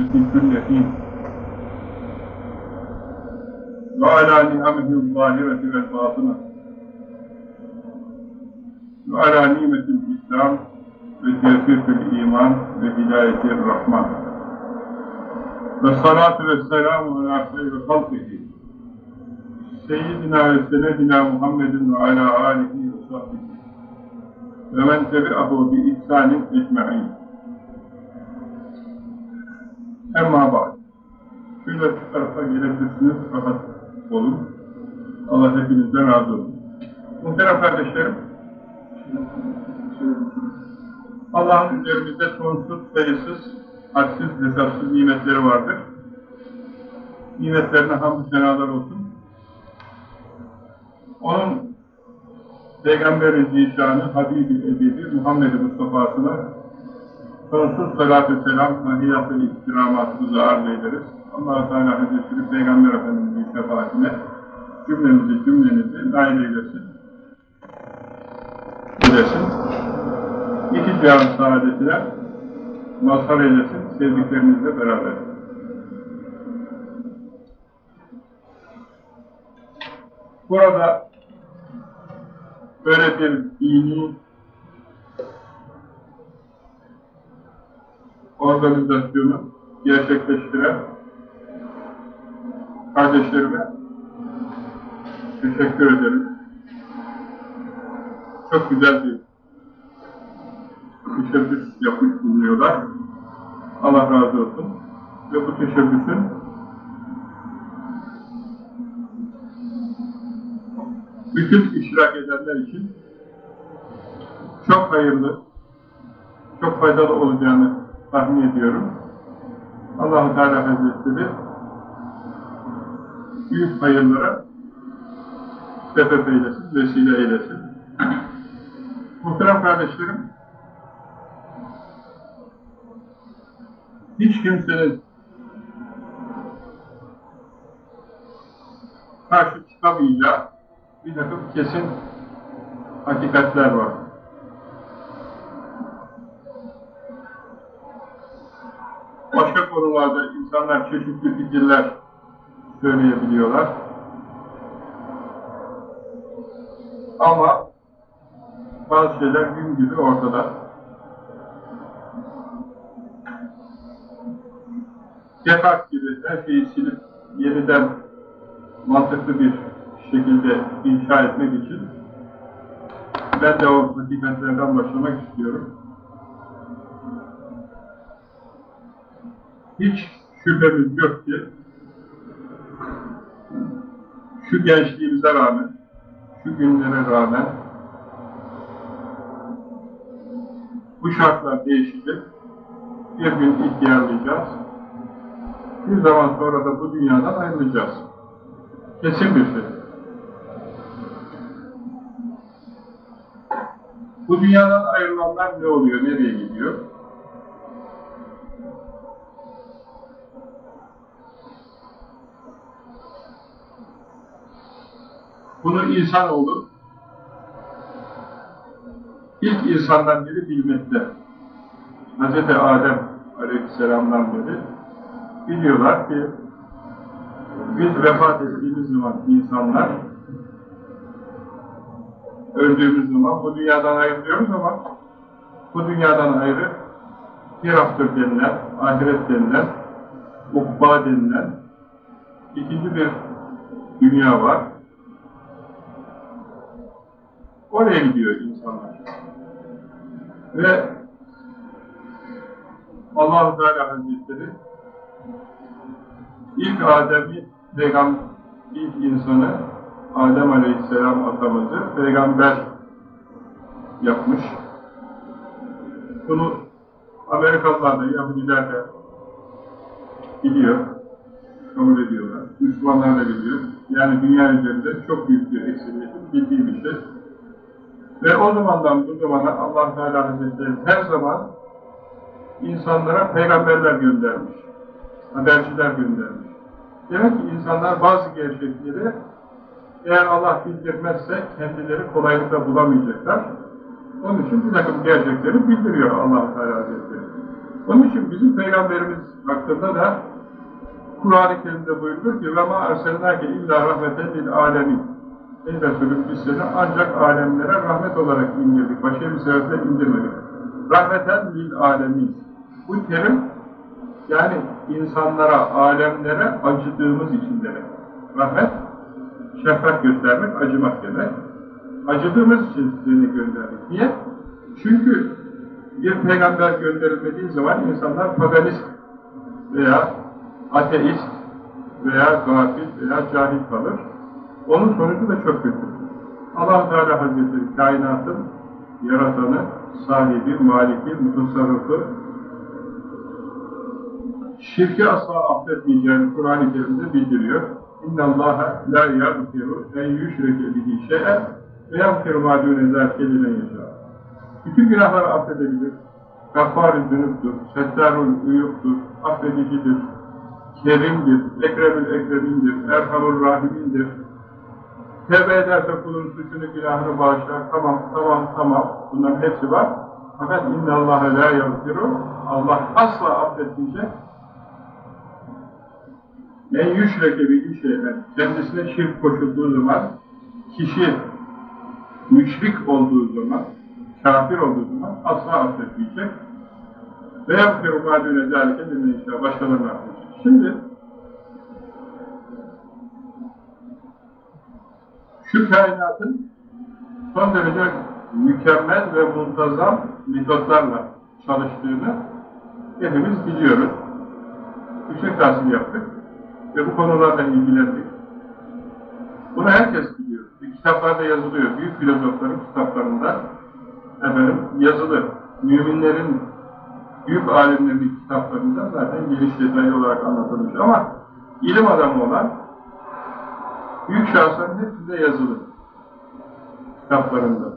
في كل حين وعلى نعمه الظاهرة والباطنة وعلى نعمة الإسلام وتوفيق الإيمان وهداية الرحمن والصلاة والسلام على خير خلقه سيدنا وسندنا محمد وعلى آله وصحبه ومن تبعه بإحسان أجمعين Emma ba'd. Şöyle tarafa gelebilirsiniz, rahat olun. Allah hepinizden razı olsun. Muhterem kardeşlerim, Allah'ın üzerimizde sonsuz, sayısız, hadsiz, hesapsız nimetleri vardır. Nimetlerine hamdü senalar olsun. Onun Peygamber-i Zişanı, Habibi Edebi, Muhammed-i Mustafa'sına sonsuz salatü selam, tahiyat ve iktiramatımızı arz ederiz. allah Teala Hazretleri Peygamber Efendimiz'in şefaatine cümlemizi, cümlenizi nail eylesin. Eylesin. İki cihan saadetine mazhar eylesin, sevdiklerinizle beraber. Burada böyle bir dini organizasyonu gerçekleştiren kardeşlerime teşekkür ederim. Çok güzel bir teşebbüs yapmış bulunuyorlar. Allah razı olsun. Ve bu teşebbüsün bütün iştirak edenler için çok hayırlı, çok faydalı olacağını tahmin ediyorum. allah Teala Hazretleri büyük hayırlara sebep eylesin, vesile eylesin. Muhterem kardeşlerim, hiç kimsenin karşı çıkamayacağı bir takım kesin hakikatler var. Başka konularda insanlar çeşitli fikirler söyleyebiliyorlar. Ama bazı şeyler gün gibi ortada. Descartes gibi her şeyi silip yeniden mantıklı bir şekilde inşa etmek için ben de o hakikatlerden başlamak istiyorum. Hiç şüphemiz yok ki şu gençliğimize rağmen, şu günlere rağmen bu şartlar değişecek. Bir gün ihtiyarlayacağız. Bir zaman sonra da bu dünyadan ayrılacağız. Kesin bir şey. Bu dünyadan ayrılanlar ne oluyor, nereye gidiyor? Bunu insanoğlu ilk insandan biri bilmekte. Hz. Adem Aleyhisselam'dan beri biliyorlar ki biz vefat ettiğimiz zaman insanlar öldüğümüz zaman bu dünyadan ayrılıyoruz ama bu dünyadan ayrı hereafter denilen, ahiret denilen, ukba denilen ikinci bir dünya var. Oraya gidiyor insanlar. Ve allah Teala Hazretleri ilk Adem'i peygamber, ilk insanı Adem Aleyhisselam atamızı peygamber yapmış. Bunu Amerikalılar da, Yahudiler de biliyor, kabul ediyorlar. Müslümanlar da biliyor. Yani dünya üzerinde çok büyük bir ekseriyetin bildiği bir şey. Ve o zamandan bu zamana allah Teala Hazretleri her zaman insanlara peygamberler göndermiş. Haberciler göndermiş. Demek ki insanlar bazı gerçekleri eğer Allah bildirmezse kendileri kolaylıkla bulamayacaklar. Onun için bir takım gerçekleri bildiriyor allah Teala Hazretleri. Onun için bizim Peygamberimiz hakkında da Kur'an-ı Kerim'de buyurulur ki arselnâke illa rahmeten lil alemin. Ey Resulüm biz seni ancak alemlere rahmet olarak indirdik. Başka bir sebeple indirmedik. Rahmeten lil alemin. Bu terim yani insanlara, alemlere acıdığımız için demek. Rahmet, şefkat göstermek, acımak demek. Acıdığımız için seni gönderdik. Niye? Çünkü bir peygamber gönderilmediği zaman insanlar paganist veya ateist veya gafil veya cahil kalır. Onun sonucu da çok kötü. allah Teala Hazretleri kainatın yaratanı, sahibi, maliki, mutasarrıfı, şirki asla affetmeyeceğini Kur'an-ı Kerim'de bildiriyor. اِنَّ اللّٰهَ لَا يَغْفِرُ اَنْ يُشْرَكَ بِهِ شَيْئًا وَيَغْفِرُ مَا دُونَ ذَلْكَ لِمَنْ يَشَاءُ Bütün günahları affedebilir. Gaffar-ı Zünüp'tür, Settarul Uyup'tur, affedicidir, Kerim'dir, Ekremül Ekrem'indir, Erhamur Rahim'indir. Tevbe ederse kulun suçunu, günahını bağışlar. Tamam, tamam, tamam. Bunların hepsi var. Fakat inna Allaha la yaghfiru. Allah asla affetmeyecek. En yüşreke bir şeyler. Kendisine şirk koşulduğu zaman, kişi müşrik olduğu zaman, kafir olduğu zaman asla affetmeyecek. Ve yapfiru ma dune zâlike işte başkalarına affedecek. Şimdi şu kainatın son derece mükemmel ve muntazam metotlarla çalıştığını hepimiz biliyoruz. Yüksek tahsil yaptık ve bu konularla ilgilendik. Bunu herkes biliyor. Kitaplarda yazılıyor. Büyük filozofların kitaplarında efendim, yazılı. Müminlerin, büyük alimlerin kitaplarında zaten geniş detaylı olarak anlatılmış. Ama ilim adamı olan büyük şahısların hepsinde yazılı. Kitaplarında.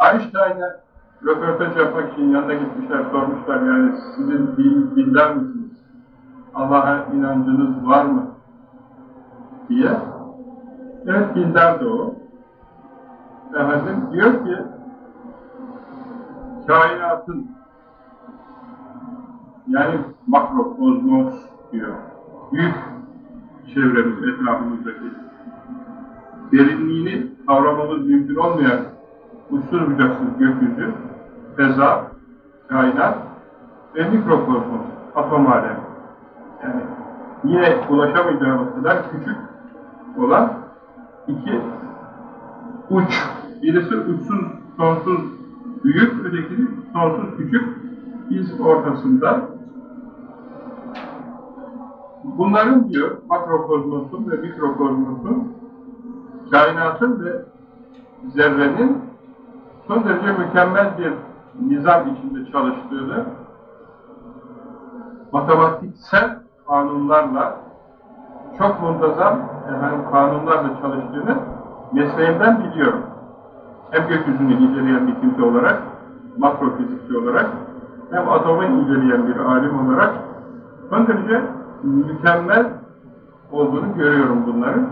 Einstein'e röportaj yapmak için yanına gitmişler, sormuşlar yani sizin din, dindar mısınız? Allah'a inancınız var mı? diye. Evet dindardı o. Efendim diyor ki kainatın yani makro kozmos diyor. Büyük çevremiz, etrafımızdaki derinliğini kavramamız mümkün olmayan uçsuz bucaksız gökyüzü, feza, kainat ve mikrokozmos, atom alemi. Yani yine ulaşamayacağımız kadar küçük olan iki uç. Birisi uçsuz, sonsuz büyük, ötekisi sonsuz küçük. Biz ortasında. Bunların diyor, makrokozmosun ve mikrokozmosun, kainatın ve zerrenin son derece mükemmel bir nizam içinde çalıştığını matematiksel kanunlarla çok muntazam efendim, kanunlarla çalıştığını mesleğimden biliyorum. Hem gökyüzünü inceleyen bir kimse olarak, makrofizikçi olarak, hem atomu inceleyen bir alim olarak son derece mükemmel olduğunu görüyorum bunların.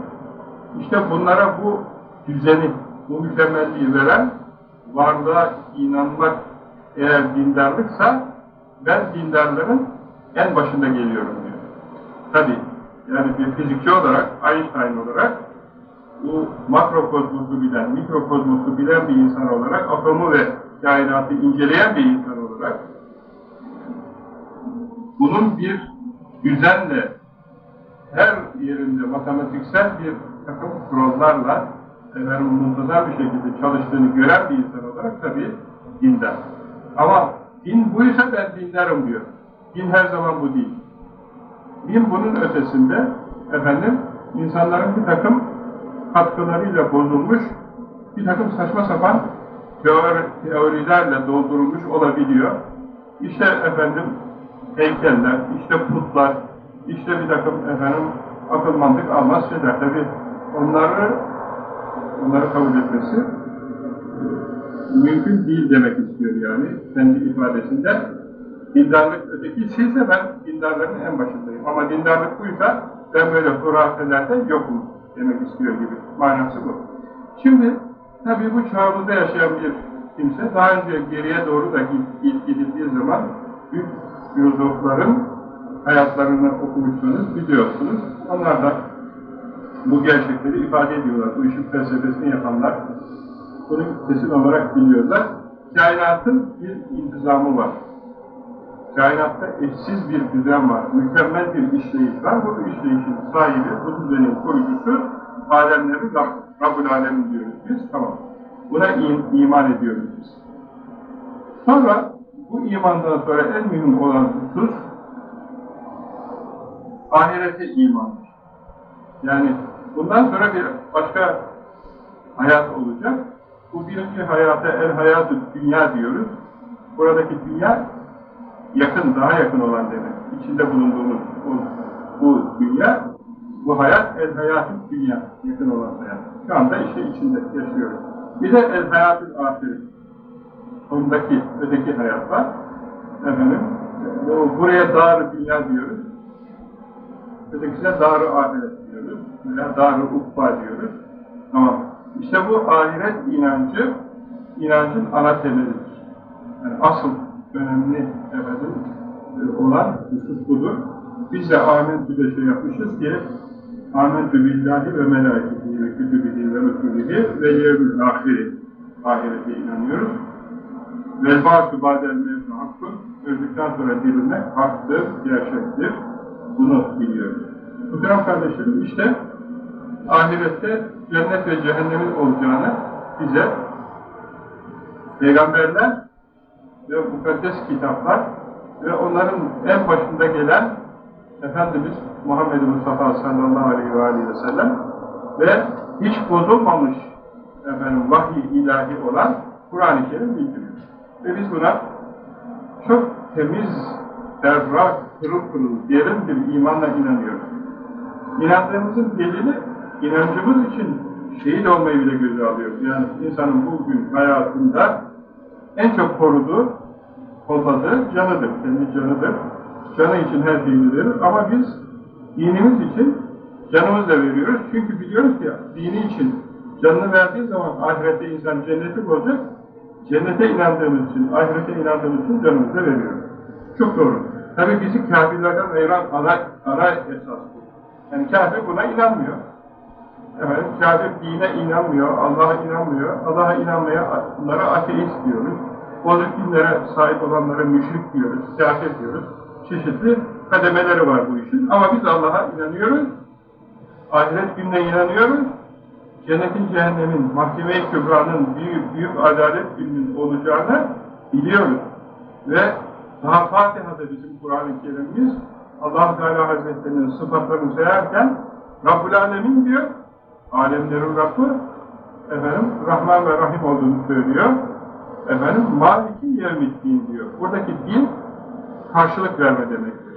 İşte bunlara bu düzeni, bu mükemmelliği veren varlığa inanmak eğer dindarlıksa ben dindarların en başında geliyorum diyor. Tabi yani bir fizikçi olarak, Einstein olarak bu makrokozmosu bilen, mikrokozmosu bilen bir insan olarak, atomu ve kainatı inceleyen bir insan olarak bunun bir düzenle her yerinde matematiksel bir takım kurallarla efendim, muntazam bir şekilde çalıştığını gören bir insan olarak tabii dindar. Ama din buysa ben dindarım diyor. Din her zaman bu değil. Din bunun ötesinde efendim insanların bir takım katkılarıyla bozulmuş, bir takım saçma sapan teori, teorilerle doldurulmuş olabiliyor. İşte efendim heykeller, işte putlar, işte bir takım efendim akıl mantık almaz şeyler. Tabi onları onları kabul etmesi mümkün değil demek istiyor yani kendi ifadesinde. Dindarlık ötekisi ise ben dindarların en başındayım. Ama dindarlık buysa ben böyle hurafelerde yokum demek istiyor gibi. Manası bu. Şimdi tabii bu çağımızda yaşayan bir kimse, daha önce geriye doğru da gidildiği zaman büyük filozofların hayatlarını okumuşsunuz, biliyorsunuz. Onlar da bu gerçekleri ifade ediyorlar. Bu işin felsefesini yapanlar bunu kesin olarak biliyorlar. Kainatın bir intizamı var. Kainatta eşsiz bir düzen var. Mükemmel bir işleyiş var. Bu işleyişin sahibi, bu düzenin kurucusu alemleri Rab, Rabbül Alemin diyoruz biz. Tamam. Buna iman ediyoruz biz. Sonra bu imandan sonra en mühim olan husus ahirete imandır. Yani bundan sonra bir başka hayat olacak. Bu birinci hayata el hayatı dünya diyoruz. Buradaki dünya yakın, daha yakın olan demek. İçinde bulunduğumuz bu, bu dünya, bu hayat el hayatı dünya, yakın olan hayat. Şu anda işte içinde yaşıyoruz. Bir de el hayatı ahiret. Ondaki, öteki hayat var. Efendim, buraya dar dünya diyoruz. Ötekisine dar ahiret diyoruz. Veya dar ukba diyoruz. Tamam. İşte bu ahiret inancı, inancın ana temelidir. Yani asıl önemli efendim, olan husus budur. Biz de amentüde şey yapmışız ki amentü billahi ve melaiketihi ve kütübihi ve resulihi ve yevmül ahiri ahirete inanıyoruz. Ba'del mevzu hakkın öldükten sonra dirilmek haktır, gerçektir. Bunu biliyoruz. Muhterem kardeşlerim işte ahirette cennet ve cehennemin olacağını bize peygamberler ve mukaddes kitaplar ve onların en başında gelen Efendimiz Muhammed Mustafa sallallahu aleyhi ve aleyhi ve sellem ve hiç bozulmamış efendim, vahiy ilahi olan Kur'an-ı Kerim bildiriyor. Ve biz buna çok temiz, berrak, pırıl pırıl, derin bir imanla inanıyoruz. İnandığımızın delili, inancımız için şehit olmayı bile göze alıyor. Yani insanın bugün hayatında en çok koruduğu, kolladığı canıdır, kendi canıdır. Canı için her şeyini verir ama biz dinimiz için canımızla veriyoruz. Çünkü biliyoruz ki dini için canını verdiği zaman ahirette insan cenneti bulacak. Cennete inandığımız için, ahirete inandığımız için canımızı veriyoruz. Çok doğru. Tabi bizi kafirlerden ayıran ana, ana esas bu. Yani kafir buna inanmıyor. Evet, kafir dine inanmıyor, Allah'a inanmıyor. Allah'a inanmayanlara ateist diyoruz. Bozuk dinlere sahip olanlara müşrik diyoruz, kafir diyoruz. Çeşitli kademeleri var bu işin. Ama biz Allah'a inanıyoruz. Ahiret gününe inanıyoruz. Cennetin, cehennemin, mahkeme-i kübranın büyük, büyük adalet gününün olacağını biliyoruz. Ve daha Fatiha'da bizim Kur'an-ı Kerim'imiz allah Teala Hazretleri'nin sıfatlarını sayarken Rabbul Alemin diyor, alemlerin Rabbi, efendim, Rahman ve Rahim olduğunu söylüyor. Efendim, Maliki Yevmiddin diyor. Buradaki din, karşılık verme demektir.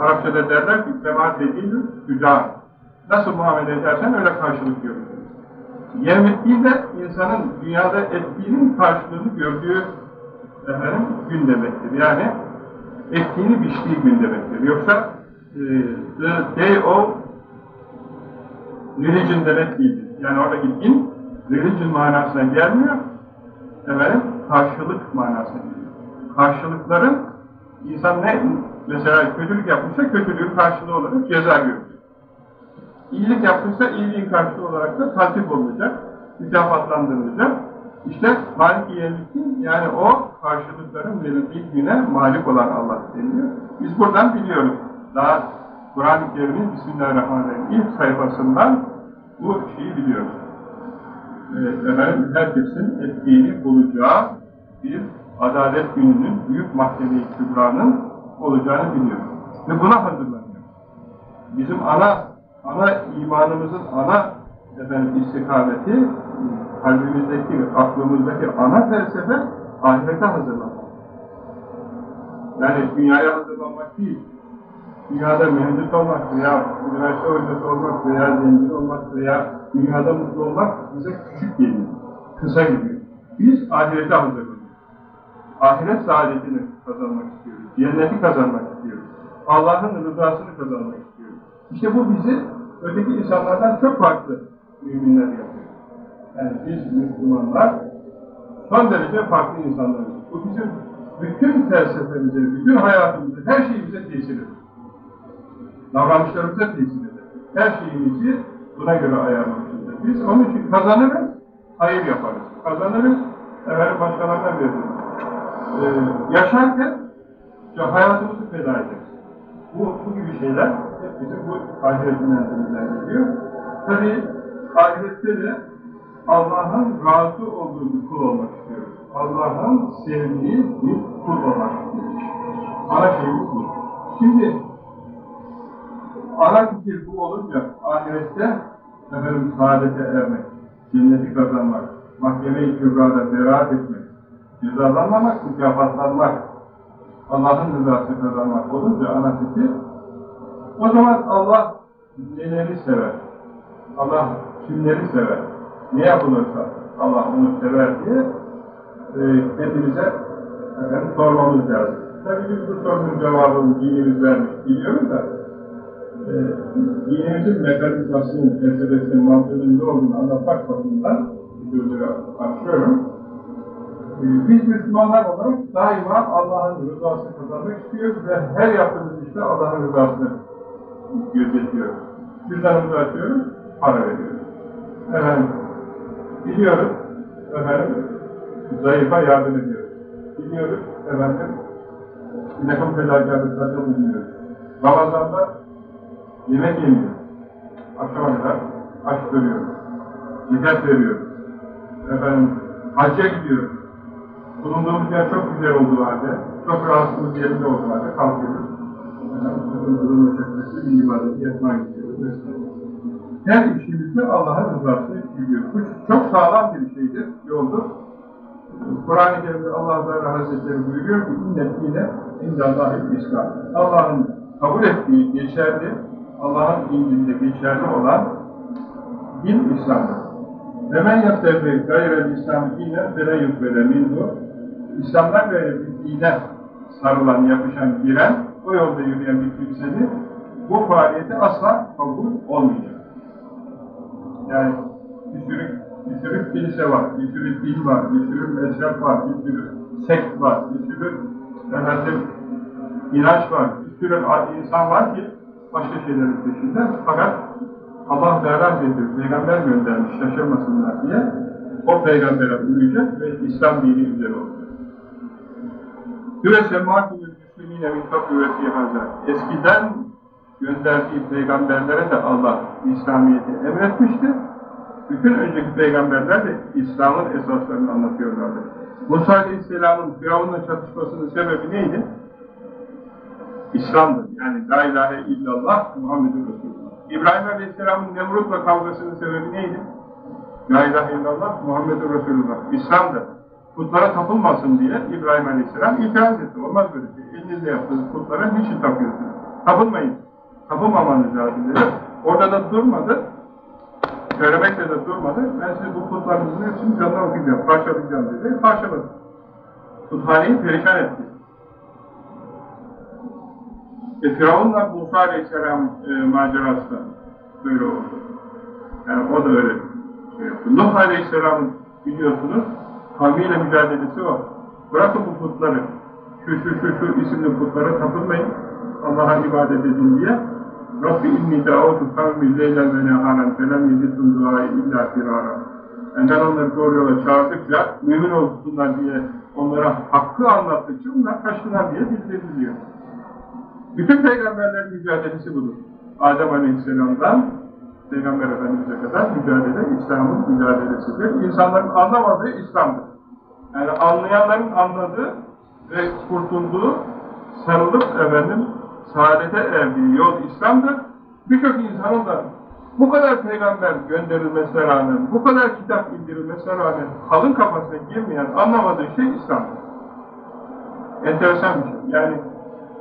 Arapçada derler ki, kemal dediğin güzel. Nasıl muamele edersen öyle karşılık görürsün. Yevmiddin de insanın dünyada ettiğinin karşılığını gördüğü efendim, gün demektir. Yani ektiğini biçtiği gün demektir. Yoksa e, the day of religion demek değildir. Yani oradaki din religion manasına gelmiyor. Efendim, karşılık manasına geliyor. Karşılıkların insan ne mesela kötülük yapmışsa kötülüğün karşılığı olarak ceza görecek. İyilik yapmışsa iyiliğin karşılığı olarak da takip olacak, mükafatlandırılacak. İşte Malik-i Yevmiddin yani o karşılıkların verildiği güne malik olan Allah deniyor. Biz buradan biliyoruz. Daha Kur'an-ı Kerim'in Bismillahirrahmanirrahim ilk sayfasından bu şeyi biliyoruz. Ee, efendim, herkesin ettiğini bulacağı bir adalet gününün, büyük mahkeme-i olacağını biliyoruz. Ve buna hazırlanıyor. Bizim ana, ana imanımızın ana efendim, istikameti, kalbimizdeki, aklımızdaki ana felsefe ahirete hazırlanmak. Yani dünyaya hazırlanmak değil, dünyada mühendis olmak veya üniversite hocası olmak veya zengin olmak veya dünyada mutlu olmak bize küçük geliyor, kısa geliyor. Biz ahirete hazırlanıyoruz. Ahiret saadetini kazanmak istiyoruz, cenneti kazanmak istiyoruz, Allah'ın rızasını kazanmak istiyoruz. İşte bu bizi öteki insanlardan çok farklı müminler yapıyor. Yani biz Müslümanlar son derece farklı insanlarız. Bu bizim bütün felsefemize, bütün hayatımıza, her şeyimize tesir eder. Davranışlarımıza tesir eder. Her şeyimizi buna göre ayarlamışızdır. Biz onun için kazanırız, hayır yaparız. Kazanırız, efendim başkalarına veririz. Ee, yaşarken hayatımızı feda ederiz. Bu, bu gibi şeyler bizim bu ahiret inancımızdan geliyor. Tabi ahirette de Allah'ın razı olduğu bir kul olmak istiyoruz. Allah'ın sevdiği bir kul olmak istiyoruz. Ana bu. Şimdi ana fikir bu olunca ahirette efendim saadete ermek, cenneti kazanmak, mahkeme-i kübrada beraat etmek, cezalanmamak, mükafatlanmak, Allah'ın rızasını kazanmak olunca ana fikir, o zaman Allah neleri sever? Allah kimleri sever? Ne yapılırsa Allah onu sever diye e, kendimize efendim, sormamız lazım. Tabii biz bu sorunun cevabını dinimiz vermiş biliyoruz da e, dinimizin mekanizmasının, felsefesinin, mantığının ne olduğunu anlatmak bakımından sözleri açıyorum. E, biz Müslümanlar olarak daima Allah'ın rızasını kazanmak istiyoruz ve her yaptığımız işte Allah'ın rızasını gözetiyoruz. Cüzdanımızı açıyoruz, para veriyoruz. Efendim, biliyoruz, efendim, zayıfa yardım ediyoruz. Biliyoruz, efendim, bir takım fedakarlıklarda bulunuyoruz. Ramazan'da yemek yemiyoruz. Akşama kadar aç görüyoruz. Zekat veriyoruz. Efendim, hacca gidiyoruz. Bulunduğumuz yer çok güzel olduğu halde, çok rahatsızlık yerinde olduğu halde kalkıyoruz. Her işimizde Allah'ın rızasını biliyor. Bu çok sağlam bir şeydir, yoldur. Kur'an-ı Kerim'de Allah Teala Hazretleri buyuruyor ki innet dine indallahil İslam. Allah'ın kabul ettiği geçerli, Allah'ın indinde geçerli olan din İslam'dır. Hemen yaptırdığı gayrel İslam dinen fele yukvele minhu İslam'dan gayrı bir dine sarılan, yapışan, giren, o yolda yürüyen bir kimsenin bu faaliyeti asla kabul olmayacak. Yani bir sürü, bir sürü kilise var, bir sürü din var, bir sürü mezhep var, bir sürü sekt var, bir sürü efendim, inanç var, bir sürü insan var ki başka şeylerin peşinde. Fakat Allah Teala Hazretleri peygamber göndermiş şaşırmasınlar diye o peygambere uyacak ve İslam dini üzere olacak. Güve semâkûnül müslümîne min kablu ve fîhâzâ. Eskiden gönderdiği peygamberlere de Allah İslamiyet'i emretmişti. Bütün önceki peygamberler de İslam'ın esaslarını anlatıyorlardı. Musa Aleyhisselam'ın Firavun'la çatışmasının sebebi neydi? İslam'dır. Yani La ilahe illallah Muhammedun Resulullah. İbrahim Aleyhisselam'ın Nemrut'la kavgasının sebebi neydi? La ilahe illallah Muhammedun Resulullah. İslam'dır. Putlara tapılmasın diye İbrahim Aleyhisselam itiraz etti. Olmaz böyle şey. Elinizle yaptığınız putlara niçin tapıyorsunuz? Tapılmayın. Tapılmamanız lazım dedi. Orada da durmadı. Söylemekle de durmadı. Ben size bu putlarınızın hepsini canına okuyacağım, parçalayacağım dedi. Parçaladı. Puthaneyi perişan etti. E, Firavun'la Musa Aleyhisselam e, macerası da böyle oldu. Yani o da öyle şey yaptı. Nuh Aleyhisselam'ın biliyorsunuz kavmiyle mücadelesi var. Bırakın bu putları. Şu şu şu şu isimli putlara tapınmayın. Allah'a ibadet edin diye. Rabbi inni da'utu kavmi leylen ve neharen felem yezidun duayı illa firara. Yani ben onları doğru yola çağırdıkça, mümin olsunlar diye onlara hakkı anlattıkça onlar kaçtılar diye bildiriliyor. Bütün peygamberlerin mücadelesi budur. Adem Aleyhisselam'dan Peygamber Efendimiz'e kadar mücadele İslam'ın mücadelesidir. İnsanların anlamadığı İslam'dır. Yani anlayanların anladığı ve kurtulduğu, sarılıp efendim saadete erdiği yol İslam'dır. Birçok insanın da bu kadar peygamber gönderilmesine rağmen, bu kadar kitap indirilmesine rağmen halın kafasına girmeyen, anlamadığı şey İslam'dır. Enteresan bir şey. Yani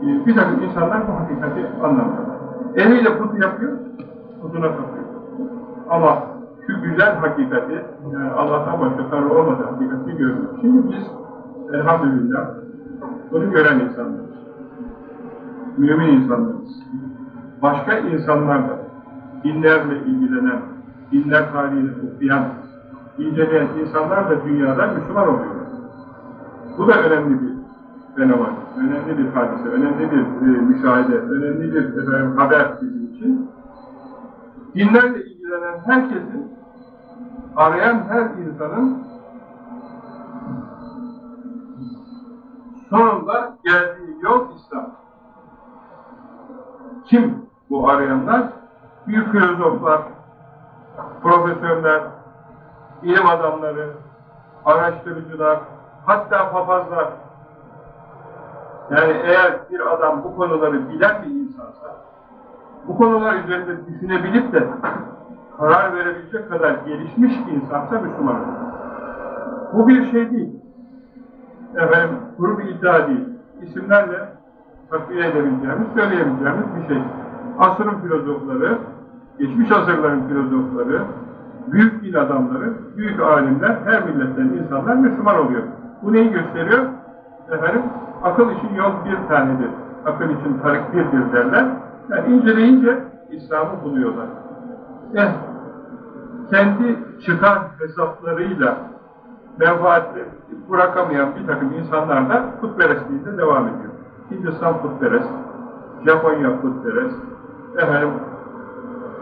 e, bir takım insanlar bu hakikati anlamıyorlar. Eliyle put yapıyor, putuna tapıyor. Ama şu güzel hakikati, yani Allah'tan başka Tanrı olmadığı hakikati görüyor. Şimdi biz elhamdülillah bunu gören insanlarız. Mümin insanlarız. Başka insanlar da dinlerle ilgilenen, dinler tarihini okuyan, inceleyen insanlar da dünyada Müslüman oluyor. Bu da önemli bir fenomen, önemli bir hadise, önemli bir e, müşahede, önemli bir efendim, haber bizim için. Dinlerle ilgilenen herkesin, arayan her insanın sonunda geldiği yol İslam. Kim bu arayanlar? Büyük filozoflar, profesörler, ilim adamları, araştırıcılar, hatta papazlar. Yani eğer bir adam bu konuları bilen bir insansa, bu konular üzerinde düşünebilip de karar verebilecek kadar gelişmiş bir insansa Müslüman olur. Bu bir şey değil. Efendim, kuru bir iddia değil. İsimlerle takviye edebileceğimiz, söyleyebileceğimiz bir şey. Asrın filozofları, geçmiş asırların filozofları, büyük din adamları, büyük alimler, her milletten insanlar Müslüman oluyor. Bu neyi gösteriyor? Efendim, akıl için yol bir tanedir. Akıl için tarık birdir derler. Yani inceleyince İslam'ı buluyorlar. Eh, kendi çıkar hesaplarıyla menfaatli bırakamayan bir takım insanlar da putperestliğinde devam ediyor. Hindistan putperest, Japonya putperest, efendim,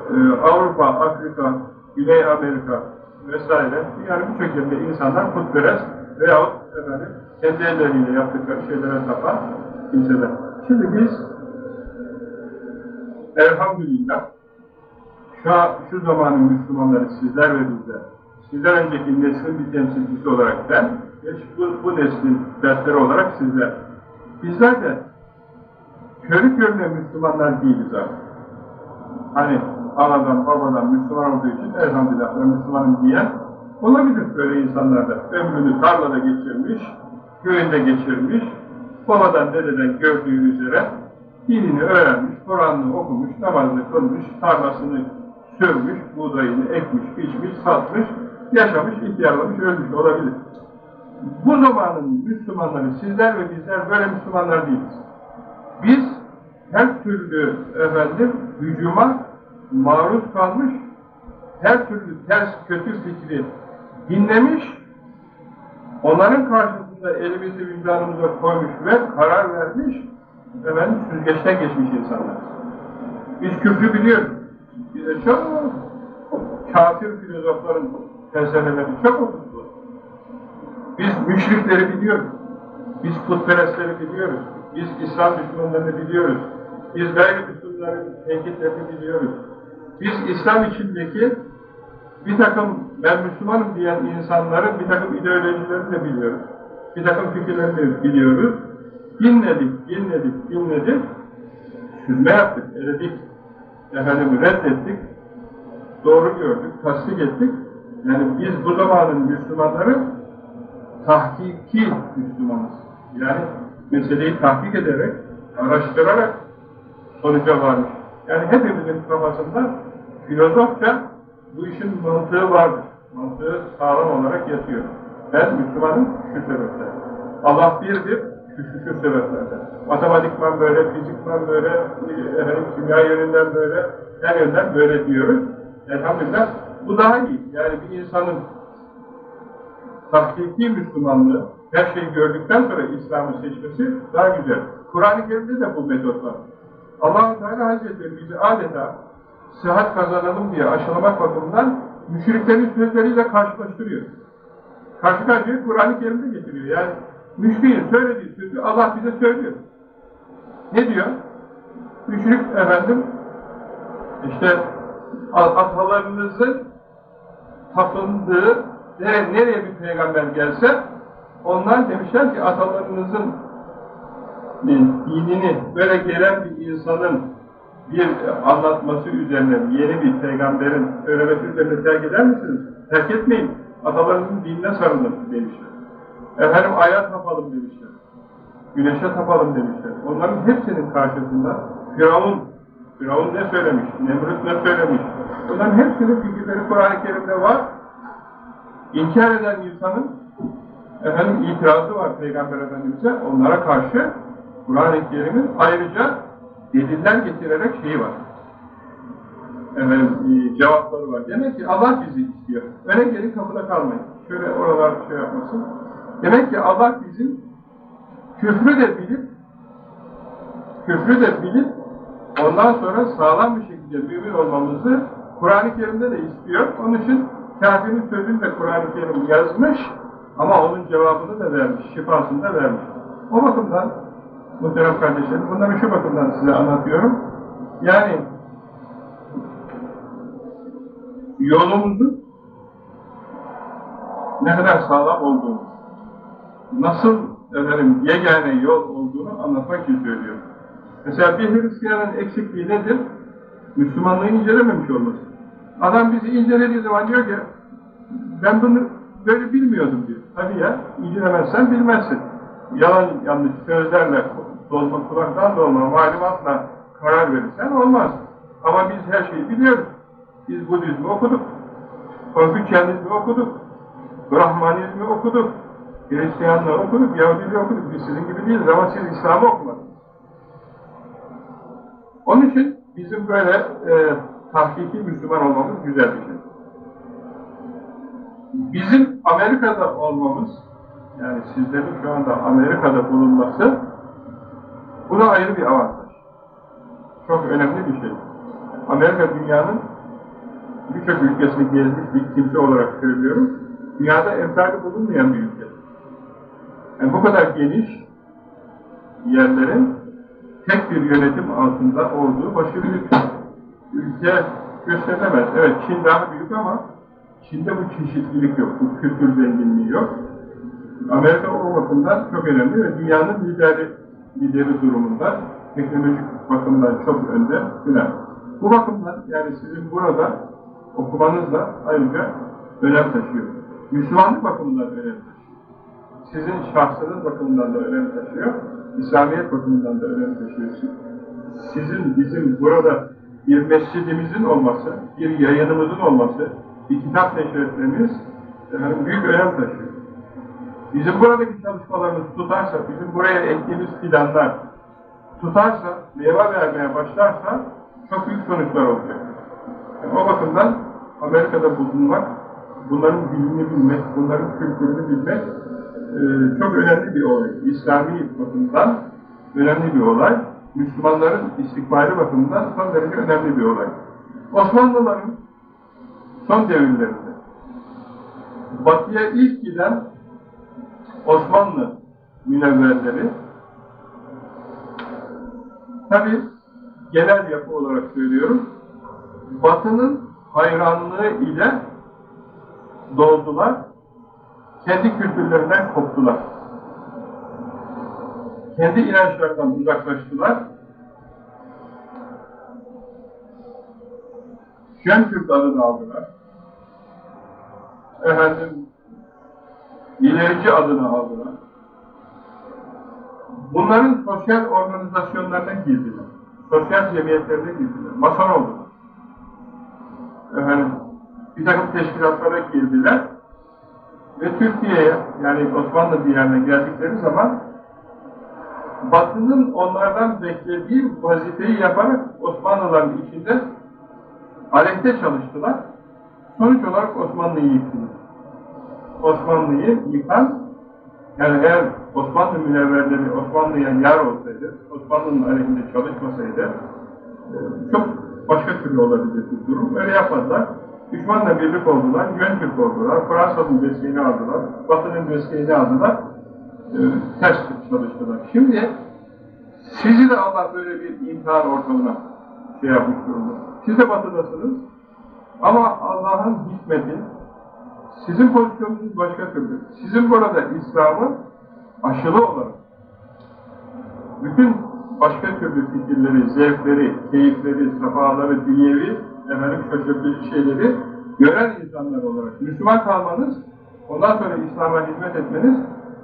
e, Avrupa, Afrika, Güney Amerika vesaire yani bu şekilde insanlar putperest veyahut efendim, kendi elleriyle yaptıkları şeylere tapan kimseler. Şimdi biz elhamdülillah şu, şu zamanın Müslümanları sizler ve bizler sizden önceki neslin bir temsilcisi olarak ben ve bu, bu neslin dertleri olarak sizler. Bizler de körü körüne Müslümanlar değiliz artık. Hani anadan babadan Müslüman olduğu için elhamdülillah ben Müslümanım diyen olabilir böyle insanlarda. Ömrünü tarlada geçirmiş, köyünde geçirmiş, babadan dededen gördüğü üzere dinini öğrenmiş, Kur'an'ını okumuş, namazını kılmış, tarlasını sürmüş, buğdayını ekmiş, biçmiş, satmış, yaşamış, ihtiyarlamış, ölmüş olabilir. Bu zamanın Müslümanları, sizler ve bizler böyle Müslümanlar değiliz. Biz her türlü efendim hücuma maruz kalmış, her türlü ters, kötü fikri dinlemiş, onların karşısında elimizi vicdanımıza koymuş ve karar vermiş, efendim süzgeçten geçmiş insanlar. Biz küfrü biliyoruz. Bize çok kafir filozofların felsefeleri çok okuttu. Biz müşrikleri biliyoruz. Biz putperestleri biliyoruz. Biz İslam düşmanlarını biliyoruz. Biz gayrimüslimlerin tenkitlerini biliyoruz. Biz İslam içindeki bir takım ben Müslümanım diyen insanların bir takım ideolojilerini de biliyoruz. Bir takım fikirlerini biliyoruz. Dinledik, dinledik, dinledik. Süzme yaptık, eledik. Efendim reddettik. Doğru gördük, tasdik ettik. Yani biz bu zamanın Müslümanları tahkiki Müslümanız. Yani meseleyi tahkik ederek, araştırarak sonuca varmış. Yani hepimizin kafasında filozofça bu işin mantığı vardır. Mantığı sağlam olarak yatıyor. Ben Müslümanım şu sebepten. Allah birdir, şu sebeplerden. Matematikman böyle, fizikman böyle, efendim, kimya yönünden böyle, her yönden böyle diyoruz. Elhamdülillah bu daha iyi. Yani bir insanın tahkiki Müslümanlığı, her şeyi gördükten sonra İslam'ı seçmesi daha güzel. Kur'an-ı Kerim'de de bu metot var. allah Teala Hazretleri bizi adeta sıhhat kazanalım diye aşılamak bakımından müşriklerin sözleriyle karşılaştırıyor. Karşı karşıya Kur'an-ı Kerim'de getiriyor. Yani müşriğin söylediği sözü Allah bize söylüyor. Ne diyor? Müşrik efendim işte atalarınızın tapındığı nereye, nereye bir peygamber gelse onlar demişler ki atalarınızın dinini böyle gelen bir insanın bir anlatması üzerine yeni bir peygamberin söylemesi üzerine terk eder misiniz? Terk etmeyin. Atalarınızın dinine sarılın demişler. Efendim aya tapalım demişler. Güneşe tapalım demişler. Onların hepsinin karşısında Firavun, Firavun ne söylemiş, Nemrut ne söylemiş. Bunların hepsinin fikirleri Kur'an-ı Kerim'de var. İnkar eden insanın efendim itirazı var Peygamber Efendimiz'e. Onlara karşı Kur'an-ı Kerim'in ayrıca deliller getirerek şeyi var. Efendim, e, cevapları var. Demek ki Allah bizi istiyor. Öne gelin kapıda kalmayın. Şöyle oralar şey yapmasın. Demek ki Allah bizim küfrü de bilip küfrü de bilip ondan sonra sağlam bir şekilde mümin olmamızı Kur'an-ı Kerim'de de istiyor. Onun için kafirin sözünü de Kur'an-ı Kerim yazmış ama onun cevabını da vermiş, şifasını da vermiş. O bakımdan muhterem kardeşlerim, bunları şu bakımdan size anlatıyorum. Yani yolumuzun ne kadar sağlam olduğunu, nasıl efendim yegane yol olduğunu anlatmak için söylüyorum. Mesela bir Hristiyanın eksikliği nedir? Müslümanlığı incelememiş olması. Adam bizi incelediği zaman diyor ki ben bunu böyle bilmiyordum diyor. Tabii ya, incelemezsen bilmezsin. Yalan yanlış sözlerle, dolma, kulaktan dolma, malumatla karar verirsen olmaz. Ama biz her şeyi biliyoruz. Biz Budizmi okuduk, Konfüçyanizmi okuduk, Brahmanizmi okuduk, Hristiyanlığı okuduk, Yahudiliği okuduk. Biz sizin gibi değiliz ama siz İslam'ı okumadınız. Onun için bizim böyle e, tahkiki Müslüman olmamız güzel bir şey. Bizim Amerika'da olmamız, yani sizlerin şu anda Amerika'da bulunması, bu da ayrı bir avantaj. Çok önemli bir şey. Amerika dünyanın birçok ülkesini gezmiş bir kimse olarak söylüyorum. Dünyada emsali bulunmayan bir ülke. Yani bu kadar geniş yerlerin tek bir yönetim altında olduğu başka bir ülke, gösterilemez. Evet Çin daha büyük ama Çin'de bu çeşitlilik yok, bu kültür zenginliği yok. Amerika o bakımdan çok önemli ve dünyanın lideri, lideri durumunda teknolojik bakımdan çok önde filan. Bu bakımdan yani sizin burada okumanız da ayrıca önem taşıyor. Müslümanlık bakımından önem taşıyor. Sizin şahsınız bakımından da önem taşıyor. İslamiyet bakımından da önem taşıyor. Sizin bizim burada bir mescidimizin olması, bir yayınımızın olması, bir kitap neşretmemiz yani büyük önem taşıyor. Bizim buradaki çalışmalarımız tutarsa, bizim buraya ektiğimiz planlar tutarsa, meyve vermeye başlarsa çok büyük sonuçlar olacak. Yani o bakımdan Amerika'da bulunmak, bunların dilini bilmek, bunların kültürünü bilmek çok önemli bir olay. İslami bakımdan önemli bir olay. Müslümanların istikbali bakımından son derece önemli bir olay. Osmanlıların son devirlerinde batıya ilk giden Osmanlı münevverleri tabi genel yapı olarak söylüyorum batının hayranlığı ile doldular kendi kültürlerinden koptular kendi inançlarından uzaklaştılar Jön Türk adını aldılar efendim ilerici adını aldılar. Bunların sosyal organizasyonlarına girdiler. Sosyal cemiyetlerine girdiler. Mason oldular. Efendim, bir takım teşkilatlara girdiler. Ve Türkiye'ye, yani Osmanlı diyarına geldikleri zaman Batı'nın onlardan beklediği vazifeyi yaparak Osmanlıların içinde aleyhte çalıştılar. Sonuç olarak Osmanlı'yı yıktılar. Osmanlı'yı yıkan, yani eğer Osmanlı münevverleri Osmanlı'ya yar olsaydı, Osmanlı'nın aleyhinde çalışmasaydı, e, çok başka türlü olabilir bu durum. Öyle yapmadılar. Düşmanla birlik oldular, Yön Türk oldular, Fransa'nın desteğini aldılar, Batı'nın desteğini aldılar, e, ters çalıştılar. Şimdi sizi de Allah böyle bir imtihan ortamına şey yapmış durumda. Siz de batıdasınız ama Allah'ın hikmeti, sizin pozisyonunuz başka türlü. Sizin burada İslam'ı aşılı olarak bütün başka türlü fikirleri, zevkleri, keyifleri, safaları, dünyevi, efendim şaşırtıcı şeyleri gören insanlar olarak Müslüman kalmanız, ondan sonra İslam'a hizmet etmeniz,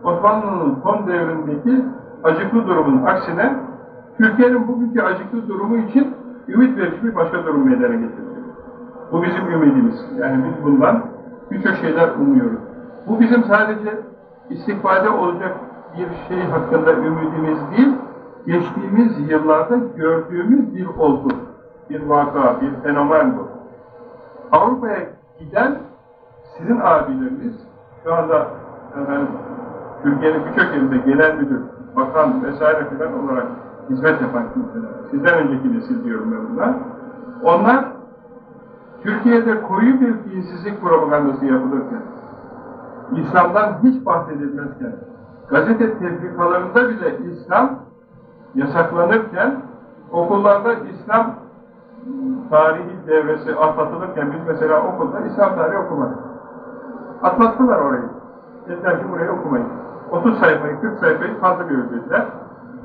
Osmanlı'nın son devrindeki acıklı durumun aksine Türkiye'nin bugünkü acıklı durumu için ümit verici bir başka durum meydana getirdi. Bu bizim ümidimiz. Yani biz bundan birçok şeyler umuyoruz. Bu bizim sadece istikbalde olacak bir şey hakkında ümidimiz değil, geçtiğimiz yıllarda gördüğümüz bir olgu, bir vaka, bir fenomen bu. Avrupa'ya giden sizin abileriniz, şu anda efendim, Türkiye'nin birçok yerinde genel müdür, bakan vesaire filan olarak hizmet yapan kimseler. Sizden önceki nesil diyorum ben bunlar. Onlar Türkiye'de koyu bir dinsizlik propagandası yapılırken, İslam'dan hiç bahsedilmezken, gazete tefrikalarında bile İslam yasaklanırken, okullarda İslam tarihi devresi atlatılırken, biz mesela okulda İslam tarihi okumadık. Atlattılar orayı. Dediler ki burayı okumayın. 30 sayfayı, 40 sayfayı fazla gözlediler.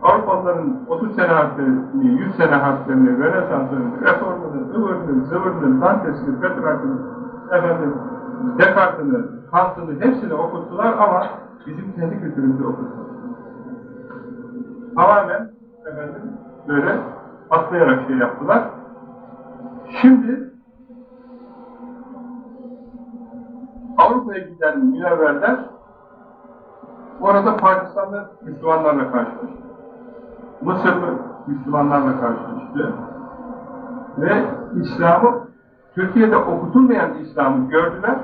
Avrupalıların 30 sene harflerini, 100 sene harflerini, Rönesans'ını, reformunu, ıvırını, zıvırını, Dantes'ini, Petrarch'ını, efendim, Descartes'ini, Kant'ını hepsini okuttular ama bizim kendi kültürümüzü okuttular. Tamamen efendim böyle atlayarak şey yaptılar. Şimdi Avrupa'ya giden münevverler orada Pakistanlı Müslümanlarla karşılaştı. Mısırlı Müslümanlarla karşılaştı. Ve İslam'ı Türkiye'de okutulmayan İslam'ı gördüler.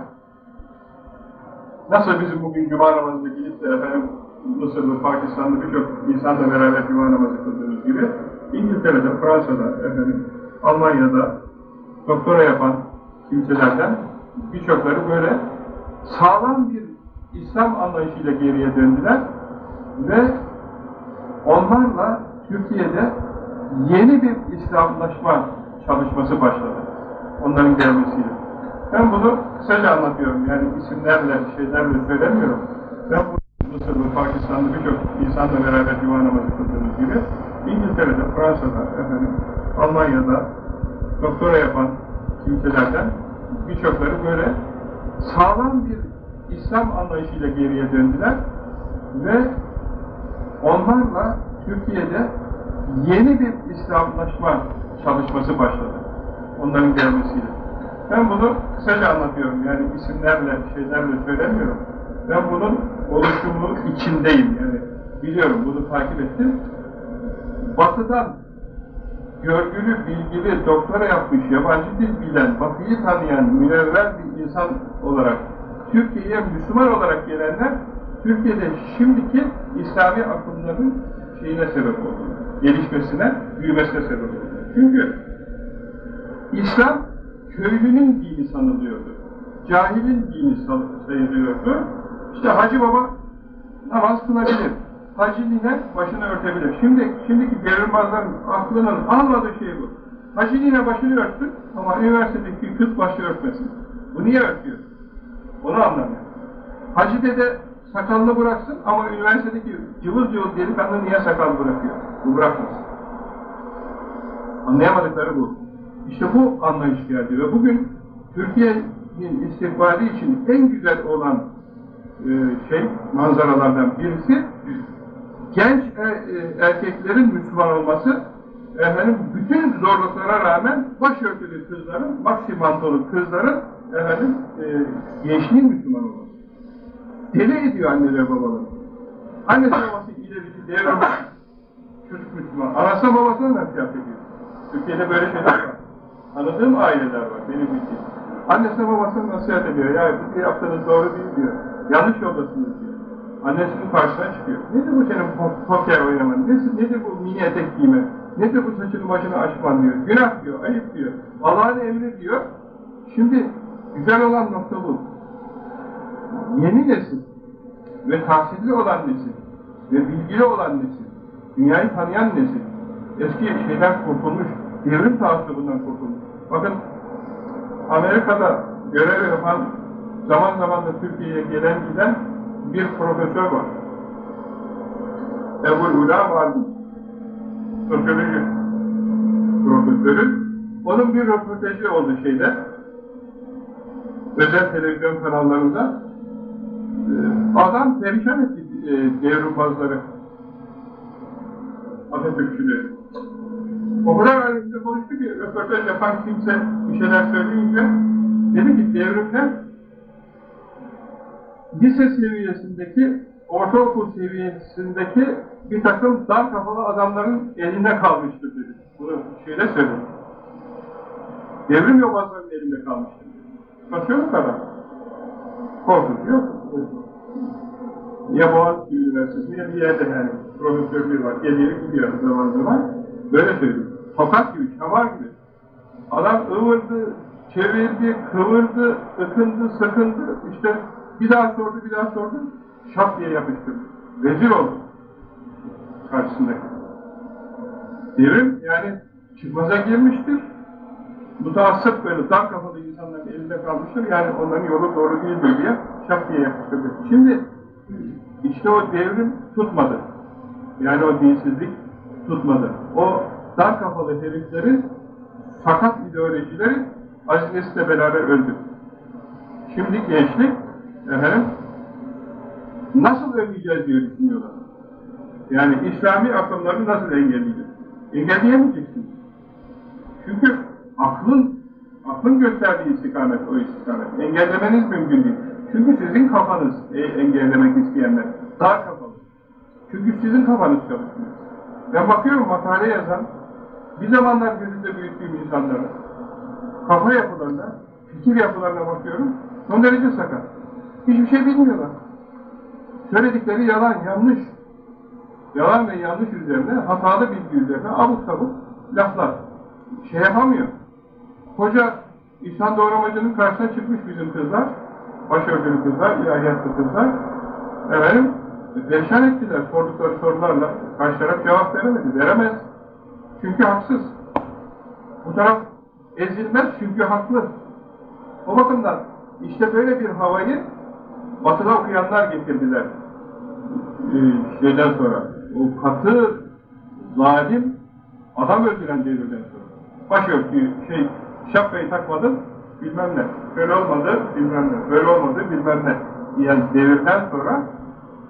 Nasıl bizim bugün Cuma namazında gidip de efendim Mısırlı, Pakistanlı birçok insanla beraber Cuma namazı kıldığımız gibi İngiltere'de, Fransa'da, efendim Almanya'da doktora yapan kimselerden birçokları böyle sağlam bir İslam anlayışıyla geriye döndüler ve onlarla Türkiye'de yeni bir İslamlaşma çalışması başladı. Onların gelmesiyle. Ben bunu kısaca anlatıyorum. Yani isimlerle, şeylerle söylemiyorum. Ben bu Mısırlı, Pakistanlı birçok insanla beraber cuma namazı kıldığımız gibi İngiltere'de, Fransa'da, efendim, Almanya'da doktora yapan kimselerden birçokları böyle sağlam bir İslam anlayışıyla geriye döndüler ve onlarla Türkiye'de yeni bir İslamlaşma çalışması başladı. Onların gelmesiyle. Ben bunu kısaca anlatıyorum. Yani isimlerle, şeylerle söylemiyorum. Ben bunun oluşumu içindeyim. Yani biliyorum, bunu takip ettim. Batı'dan görgülü, bilgili, doktora yapmış, yabancı dil bilen, Batı'yı tanıyan, münevver bir insan olarak Türkiye'ye Müslüman olarak gelenler Türkiye'de şimdiki İslami akımların şeyine sebep oldu. Gelişmesine, büyümesine sebep oldu. Çünkü İslam köylünün dini sanılıyordu. Cahilin dini sayılıyordu. İşte Hacı Baba namaz kılabilir. Hacı başını örtebilir. Şimdi, şimdiki devrimbazların aklının almadığı şey bu. Hacı başını örtsün ama üniversitedeki kız başı örtmesin. Bu niye örtüyor? Onu anlamıyor. Hacı dede sakallı bıraksın ama üniversitedeki cıvıl cıvıl delikanlı niye sakal bırakıyor? Bu bırakmasın. Anlayamadıkları bu. İşte bu anlayış geldi ve bugün Türkiye'nin istikbali için en güzel olan e, şey, manzaralardan birisi genç er, e, erkeklerin Müslüman olması efendim bütün zorluklara rağmen başörtülü kızların, maksimantolu kızların efendim e, gençliğin Müslüman olması. Deli ediyor anneler babaları. Annesi babası ilerisi devre çocuk Müslüman. Anası babasına nasihat ediyor. Türkiye'de böyle şeyler var. Tanıdığım aileler var benim bildiğim. Annesine babasına nasihat ediyor. Ya bu yaptığınız doğru değil diyor. Yanlış yoldasınız diyor. Annesinin karşısına çıkıyor. Nedir bu senin poker oynaman? Nedir, nedir bu mini etek giymen? Nedir bu saçını başını açman diyor. Günah diyor, ayıp diyor. Allah'ın emri diyor. Şimdi güzel olan nokta bu. Yeni nesil ve tahsilli olan nesil ve bilgili olan nesil, dünyayı tanıyan nesil, eski şeyden kurtulmuş, devrim taassubundan kurtulmuş. Bakın Amerika'da görev yapan, zaman zaman da Türkiye'ye gelen giden bir profesör var. Ebu Ula vardı. Sosyoloji profesörü. Onun bir röportajı oldu şeyde. Özel televizyon kanallarında. Ee, adam perişan etti e, devrimbazları. Atatürkçüleri. O kadar ayrıca konuştu ki röportaj yapan kimse bir şeyler söyleyince dedi ki devrimler lise seviyesindeki, ortaokul seviyesindeki bir takım dar kafalı adamların elinde kalmıştır dedi. Bunu şeyle söyledi. Devrim yobazların elinde kalmıştır. Kaçıyor mu kadar? Korkutuyor. Ya Boğaziçi Üniversitesi'nde ya bir yerde yani profesörlüğü var. Gelip gidiyor zaman zaman. Böyle söylüyor. Tokat gibi, şamar gibi. Adam ıvırdı, çevirdi, kıvırdı, ıkındı, sıkındı. İşte bir daha sordu, bir daha sordu. Şap diye yapıştırdı. Rezil oldu. Karşısındaki. Devrim yani çıkmaza girmiştir. Mutaassıp böyle dar kafalı insanların elinde kalmıştır. Yani onların yolu doğru değildir diye şap diye yapıştırdı. Şimdi işte o devrim tutmadı. Yani o dinsizlik tutmadı. O dar kafalı heriflerin fakat ideolojileri Aziz Nesin'le beraber öldü. Şimdi gençlik efendim nasıl önleyeceğiz diye düşünüyorlar. Yani İslami akımları nasıl engelleyeceğiz? Engelleyemeyeceksiniz. Çünkü aklın aklın gösterdiği istikamet o istikamet. Engellemeniz mümkün değil. Çünkü sizin kafanız e, engellemek isteyenler dar kafalı. Çünkü sizin kafanız çalışmıyor. Ben bakıyorum makale yazan, bir zamanlar gözümde büyüttüğüm insanlara, kafa yapılarına, fikir yapılarına bakıyorum, son derece sakat. Hiçbir şey bilmiyorlar. Söyledikleri yalan, yanlış. Yalan ve yanlış üzerine, hatalı bilgi üzerine abuk sabuk laflar. Şey yapamıyor. Koca İhsan Doğramacı'nın karşısına çıkmış bizim kızlar, başörtülü kızlar, ilahiyatlı kızlar. Efendim, perişan ettiler sordukları sorularla. Karşı taraf cevap veremedi, veremez. Çünkü haksız. Bu taraf ezilmez çünkü haklı. O bakımdan işte böyle bir havayı batıda okuyanlar getirdiler. Ee, şeyden sonra. O katı, zalim, adam öldüren devirden sonra. Başörtüyü, şey, şapkayı takmadın, bilmem ne. Böyle olmadı, bilmem ne. Böyle olmadı, bilmem ne. Yani devirden sonra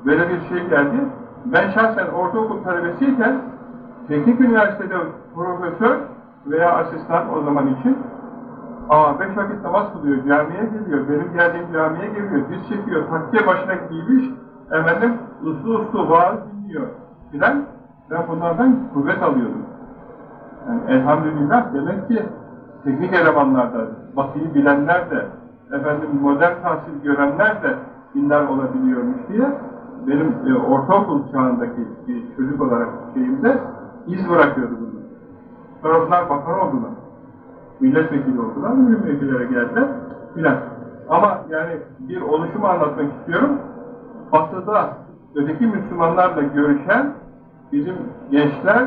böyle bir şey geldi. Ben şahsen ortaokul talebesiyken teknik üniversitede profesör veya asistan o zaman için aa beş vakit namaz kılıyor, camiye geliyor, benim geldiğim camiye geliyor, diz çekiyor, takke başına giymiş, efendim uslu uslu vaaz dinliyor filan. Ben bunlardan kuvvet alıyordum. Yani elhamdülillah demek ki teknik elemanlar da, batıyı bilenler de, efendim modern tahsil görenler de dinler olabiliyormuş diye benim e, ortaokul çağındaki bir çocuk olarak şeyimde iz bırakıyordu bunu. Sonra bunlar bakan oldular. Milletvekili oldular, milletvekillere geldiler filan. Ama yani bir oluşumu anlatmak istiyorum. Batı'da öteki Müslümanlarla görüşen bizim gençler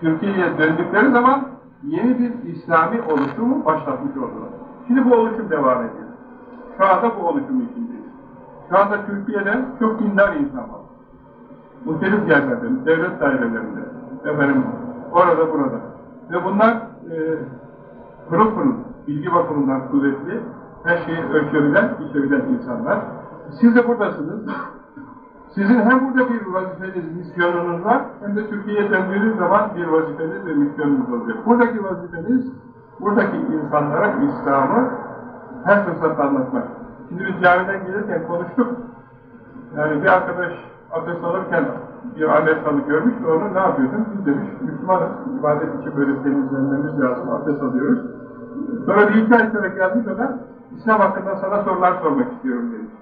Türkiye'ye döndükleri zaman yeni bir İslami oluşumu başlatmış oldular. Şimdi bu oluşum devam ediyor. Şu anda bu oluşumun içindeyiz. Şu anda Türkiye'de çok dindar insan var. Muhtelif yerlerde, devlet dairelerinde, efendim, orada burada. Ve bunlar e, pırıl, bilgi bakımından kuvvetli, her şeyi ölçebilen, biçebilen insanlar. Siz de buradasınız. Sizin hem burada bir vazifeniz, misyonunuz var, hem de Türkiye'ye döndüğünüz zaman bir vazifeniz ve misyonunuz olacak. Buradaki vazifeniz, buradaki insanlara İslam'ı her fırsatta anlatmak. Şimdi biz camiden gelirken konuştuk. Yani bir arkadaş abdest alırken bir Amerikalı görmüş ve onu ne yapıyordun? Biz demiş, Müslümanız, ibadet için böyle temizlenmemiz lazım, abdest alıyoruz. Sonra bir iki ay sonra gelmiş o da, İslam hakkında sana sorular sormak istiyorum demiş.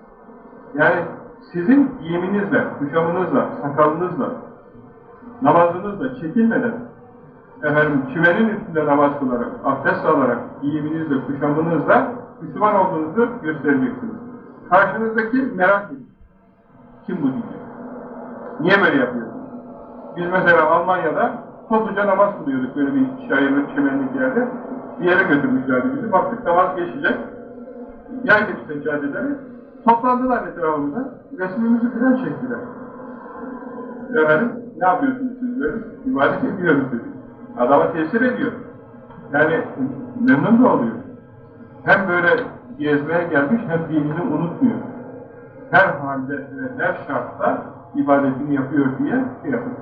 Yani sizin giyiminizle, kuşamınızla, sakalınızla, namazınızla, çekinmeden, efendim çimenin üstünde namaz kılarak, abdest alarak, giyiminizle, kuşamınızla Müslüman olduğunuzu göstereceksiniz. Karşınızdaki merak edin. Kim bu diyecek? Niye böyle yapıyorsunuz? Biz mesela Almanya'da topluca namaz kılıyorduk böyle bir şairlik, çimenlik yerde. Bir yere götürmüşlerdi bizi. Baktık namaz geçecek. Yaydık seccadeleri. Toplandılar etrafımıza. Resmimizi filan çektiler. Efendim, ne yapıyorsunuz siz böyle? İbadet ediyoruz dedik. Adama tesir ediyor. Yani memnun da oluyor. Hem böyle gezmeye gelmiş hem dinini unutmuyor. Her halde ve her şartta ibadetini yapıyor diye şey yapıyor.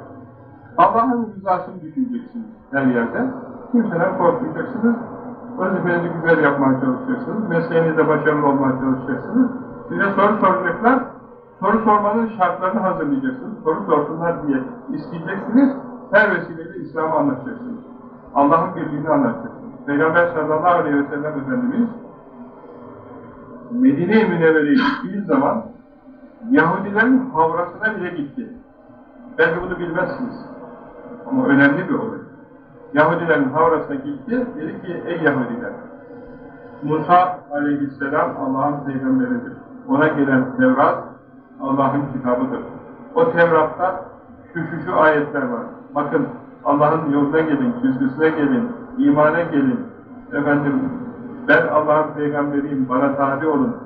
Allah'ın rızasını düşüneceksiniz her yerde. Kimseden korkmayacaksınız. Vazifenizi güzel yapmaya çalışacaksınız. Mesleğinizde başarılı olmaya çalışacaksınız. Size soru soracaklar. Soru sormanın şartlarını hazırlayacaksınız. Soru sorsunlar diye isteyeceksiniz. Her vesileyle İslam'ı anlatacaksınız. Allah'ın birliğini anlatacaksınız. Peygamber sallallahu aleyhi ve sellem Efendimiz Medine-i Münevvere'ye zaman Yahudilerin havrasına bile gitti. Belki bunu bilmezsiniz. Ama önemli bir olay. Yahudilerin havrasına gitti, dedi ki ey Yahudiler, Musa aleyhisselam Allah'ın peygamberidir. Ona gelen Tevrat Allah'ın kitabıdır. O Tevrat'ta şu şu şu ayetler var. Bakın Allah'ın yoluna gelin, çizgisine gelin, imana gelin. Efendim ben Allah'ın peygamberiyim, bana tabi olun.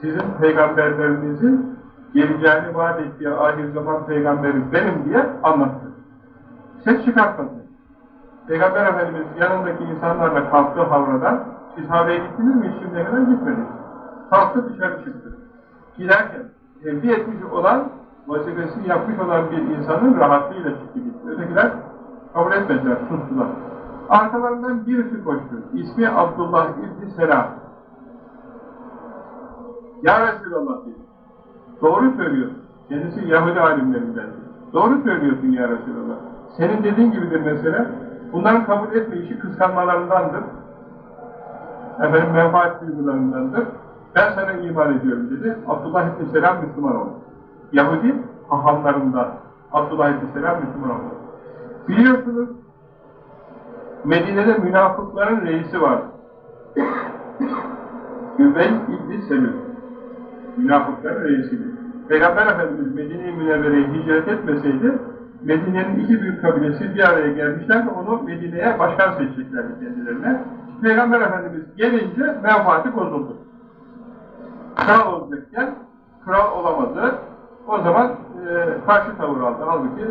Sizin peygamberlerinizin geleceğini vaat ettiği ahir zaman peygamberi benim diye anlattı. Ses çıkartmadı. Peygamber Efendimiz yanındaki insanlarla kalktı havradan. Siz havraya gittiniz mi? Şimdiye kadar gitmediniz. Kalktı dışarı çıktı. Giderken tebliğ etmiş olan, vazifesini yapmış olan bir insanın rahatlığıyla çıktı gitti. Ötekiler kabul etmediler, sustular. Arkalarından birisi koştu. İsmi Abdullah İbni Selam. Ya Resulallah dedi. Doğru söylüyorsun. Kendisi Yahudi alimlerinden. Doğru söylüyorsun ya Resulallah. Senin dediğin gibidir mesele. Bunların kabul etme işi kıskanmalarındandır. Efendim menfaat duygularındandır. Ben sana iman ediyorum dedi. Abdullah İbni Selam Müslüman oldu. Yahudi hahamlarından Abdullah İbni Selam Müslüman oldu. Biliyorsunuz Medine'de münafıkların reisi var. Übey İbni Selül. Münafıkların reisiydi. Peygamber Efendimiz Medine-i Münevvere'ye hicret etmeseydi Medine'nin iki büyük kabilesi bir araya gelmişler onu Medine'ye başkan seçeceklerdi kendilerine. Peygamber Efendimiz gelince menfaati bozuldu. Kral olacakken kral olamadı. O zaman e, karşı tavır aldı. Halbuki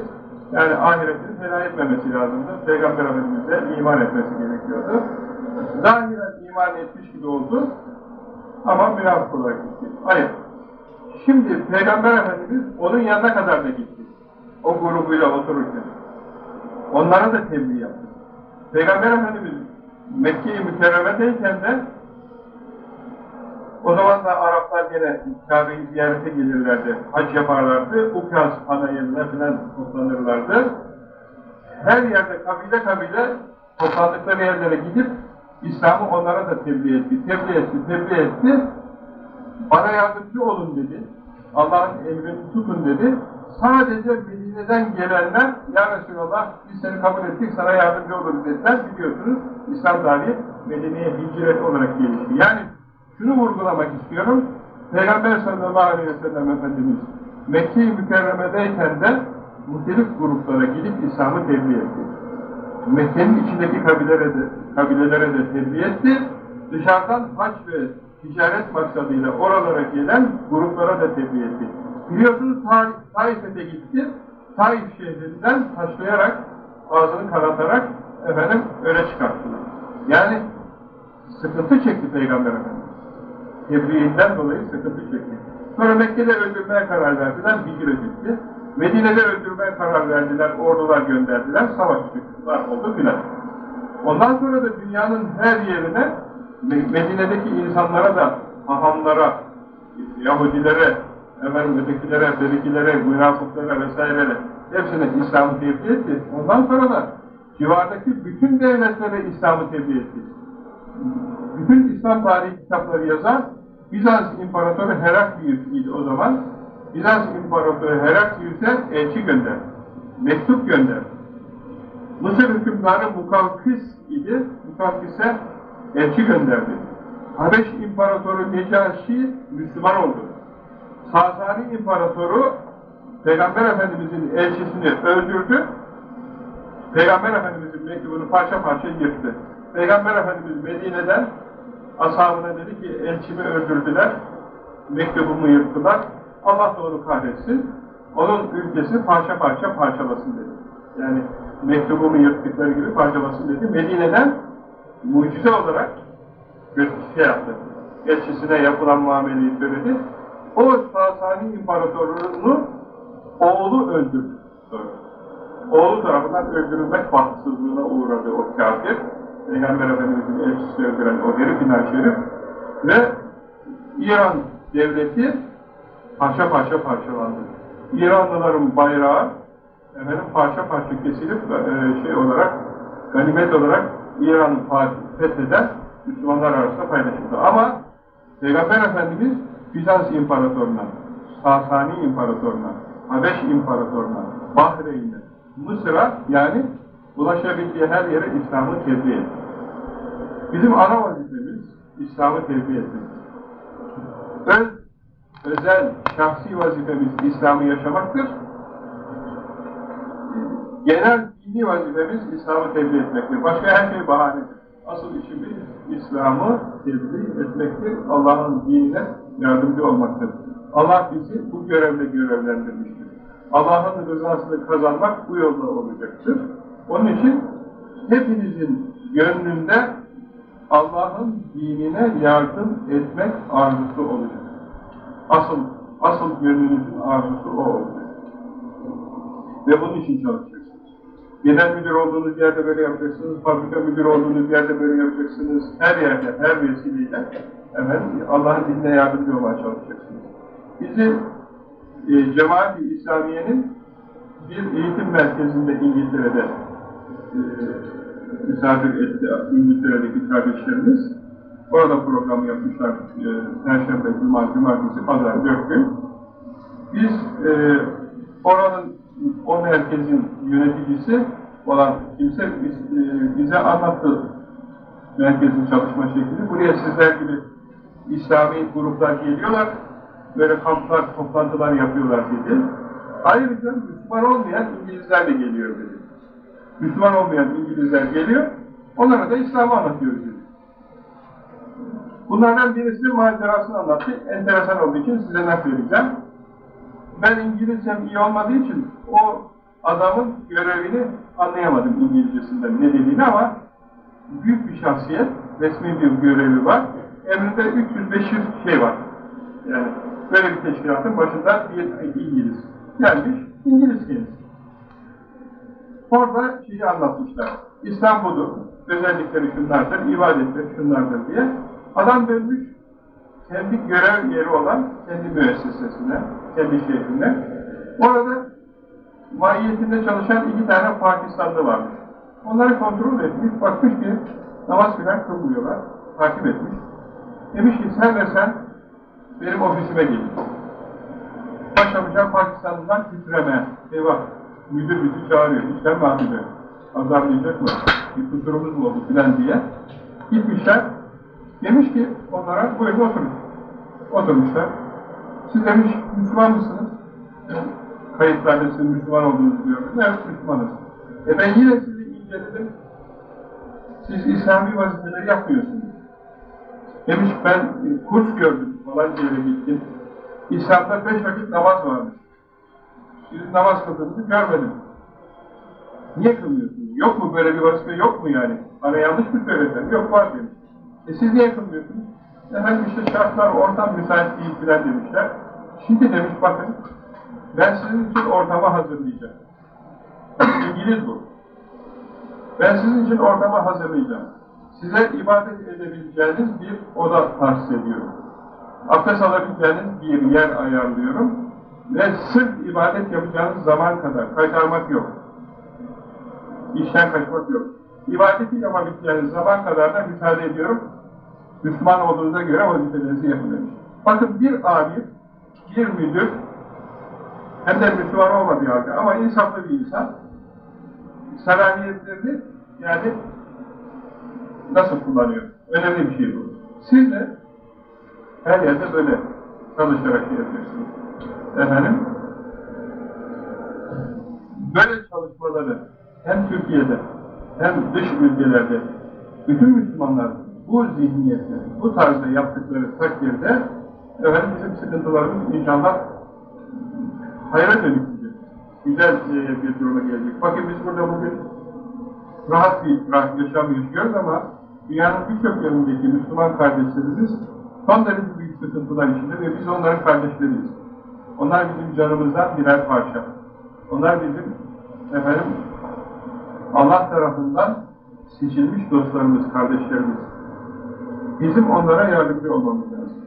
yani ahiretini feda etmemesi lazımdı. Peygamber Efendimiz'e iman etmesi gerekiyordu. Zahiren iman etmiş gibi oldu ama münafık olarak gitti. Hayır. Şimdi Peygamber Efendimiz onun yanına kadar da gitti. O grubuyla otururken. Onlara da tebliğ yaptı. Peygamber Efendimiz Mekke-i Mükerreme'deyken de o zaman da Araplar gene Kabe'yi ziyarete gelirlerdi, hac yaparlardı, Ukras ana yerine filan toplanırlardı. Her yerde kabile kabile toplandıkları yerlere gidip İslam'ı onlara da tebliğ etti, tebliğ etti, tebliğ etti. Bana yardımcı olun dedi. Allah'ın emrini tutun dedi. Sadece Medine'den gelenler, Ya Resulallah biz seni kabul ettik, sana yardımcı oluruz dediler. Biliyorsunuz İslam tarihi Medine'ye hicret olarak gelişti. Yani şunu vurgulamak istiyorum. Peygamber sallallahu aleyhi ve sellem Efendimiz Mekke-i Mükerreme'deyken de muhtelif gruplara gidip İslam'ı tebliğ etti. Mekke'nin içindeki kabilelere de, kabilelere de tebliğ etti. Dışarıdan haç ve ticaret maksadıyla oralara gelen gruplara da tebliğ etti. Biliyorsunuz Taif'e gitti. Taif şehrinden taşlayarak, ağzını kanatarak efendim öyle çıkarttılar. Yani sıkıntı çekti Peygamber Efendimiz. Tebliğinden dolayı sıkıntı çekti. Sonra Mekke'de öldürmeye karar verdiler, hicret etti. Medine'de öldürmeye karar verdiler, ordular gönderdiler, savaş çıktılar oldu filan. Ondan sonra da dünyanın her yerine Medine'deki insanlara da, hahamlara, Yahudilere, efendim ötekilere, berikilere, münafıklara vesairelere hepsine İslam'ı tebliğ etti. Ondan sonra da civardaki bütün devletlere İslam'ı tebliğ etti. Bütün İslam tarihi kitapları yazar, Bizans İmparatoru Heraklius idi o zaman. Bizans İmparatoru Heraklius'e elçi gönder. Mektup gönder. Mısır hükümdarı Mukavkis idi. Mukavkis'e elçi gönderdi. Habeş İmparatoru Necaşi Müslüman oldu. Sasani İmparatoru Peygamber Efendimiz'in elçisini öldürdü. Peygamber Efendimiz'in mektubunu parça parça yırttı. Peygamber Efendimiz Medine'den ashabına dedi ki elçimi öldürdüler, mektubumu yırttılar, Allah da onu kahretsin, onun ülkesi parça parça parçalasın dedi. Yani mektubumu yırttıkları gibi parçalasın dedi. Medine'den mucize olarak şey yaptı. Elçisine yapılan muameleyi söyledi. O Sasani İmparatorluğunu oğlu öldürdü. Oğlu tarafından öldürülmek bahtsızlığına uğradı o kafir. Peygamber Efendimiz'in elçisi öldüren o herif Şerif ve İran devleti parça parça parçalandı. İranlıların bayrağı efendim parça parça kesilip e, şey olarak ganimet olarak İran fetheden Müslümanlar arasında paylaşıldı. Ama Peygamber Efendimiz Bizans İmparatorluğu'na Sasani İmparatorluğu'na, Habeş İmparatorluğu'na, Bahreyn'e, Mısır'a yani ulaşabildiği her yere İslam'ı tebliğ etti. Bizim ana vazifemiz İslam'ı tebliğ etmek. Öz, özel, şahsi vazifemiz İslam'ı yaşamaktır. Genel dini vazifemiz İslam'ı tebliğ etmektir. Başka her şey bahanedir. Asıl işimiz İslam'ı tebliğ etmektir. Allah'ın dinine yardımcı olmaktır. Allah bizi bu görevle görevlendirmiştir. Allah'ın rızasını kazanmak bu yolda olacaktır. Onun için hepinizin gönlünde Allah'ın dinine yardım etmek arzusu olacak. Asıl, asıl gönlünüzün arzusu o olacak. Ve bunun için çalışacaksınız. Genel müdür olduğunuz yerde böyle yapacaksınız, fabrika müdür olduğunuz yerde böyle yapacaksınız. Her yerde, her vesileyle efendim, Allah'ın dinine yardımcı olmaya çalışacaksınız. Bizi e, Cemaat-i İslamiye'nin bir eğitim merkezinde İngiltere'de e, misafir etti İngiltere'deki kardeşlerimiz. Orada program yapmışlar. E, Perşembe, Cuma, Cumartesi, Pazar, dört gün. Biz e, oranın, o merkezin yöneticisi olan kimse biz, e, bize anlattı merkezin çalışma şeklini. Buraya sizler gibi İslami gruplar geliyorlar, böyle kamplar, toplantılar yapıyorlar dedi. Ayrıca Müslüman olmayan İngilizler de geliyor dedi. Müslüman olmayan İngilizler geliyor, onlara da İslam'ı anlatıyoruz dedi. Bunlardan birisi macerasını anlattı. Enteresan olduğu için size nakledeceğim. Ben İngilizcem iyi olmadığı için o adamın görevini anlayamadım İngilizcesinden ne dediğini ama büyük bir şahsiyet, resmi bir görevi var. Emrinde 300-500 şey var. Yani böyle bir teşkilatın başında bir İngiliz gelmiş, İngiliz kendisi. Orada şeyi anlatmışlar. İslam budur, özellikleri şunlardır, ibadetleri şunlardır diye. Adam dönmüş, kendi görev yeri olan kendi müessesesine, kendi şehrine. Orada mahiyetinde çalışan iki tane Pakistanlı varmış. Onları kontrol etmiş, bakmış ki namaz filan kılmıyorlar, takip etmiş. Demiş ki sen ve sen benim ofisime gelin. Başlamışlar Pakistanlı'dan titreme. Eyvah, müdür bizi çağırıyor, mi atacak, azarlayacak mı, bir kusurumuz mu oldu filan diye. Gitmişler, demiş ki onlara buyurun oturun. Oturmuşlar. Siz demiş, Müslüman mısınız? Kayıtlarda sizin Müslüman olduğunuzu diyor. Evet, Müslümanız. E ben yine sizi inceledim. Siz İslami vazifeleri yapmıyorsunuz. Demiş ben e, kurs gördüm falan yere gittim. İslam'da beş vakit namaz varmış. Siz namaz kıldığınızı görmedim. Niye kılmıyorsunuz? Yok mu böyle bir vazife yok mu yani? Bana yanlış mı söylediler? Yok var demiş. E siz niye kılmıyorsunuz? Efendim işte şartlar ortam müsait değil filan demişler. Şimdi demiş bakın ben sizin için ortamı hazırlayacağım. İngiliz bu. Ben sizin için ortamı hazırlayacağım. Size ibadet edebileceğiniz bir oda tahsis ediyorum. Abdest alabileceğiniz bir yer ayarlıyorum. Ve sırf ibadet yapacağınız zaman kadar kaçarmak yok. İşten kaçmak yok. İbadeti yapabileceğiniz zaman kadar da müsaade ediyorum. Müslüman olduğunuza göre vazifelerinizi yapın demiş. Bakın bir amir, bir müdür, hem de Müslüman olmadığı halde ama insaflı bir insan, salamiyetlerini yani nasıl kullanıyor? Önemli bir şey bu. Siz de her yerde böyle çalışarak şey yapıyorsunuz. Efendim, böyle çalışmaları hem Türkiye'de hem dış ülkelerde bütün Müslümanlar bu zihniyetle, bu tarzda yaptıkları takdirde efendim bizim sıkıntılarımız inşallah hayra dönüşecek. Güzel e, bir duruma gelecek. Bakın biz burada bugün rahat bir rahat yaşam yaşıyoruz ama dünyanın birçok yerindeki Müslüman kardeşlerimiz son derece büyük sıkıntılar içinde ve biz onların kardeşleriyiz. Onlar bizim canımızdan birer parça. Onlar bizim efendim Allah tarafından seçilmiş dostlarımız, kardeşlerimiz. Bizim onlara yardımcı olmamız lazım.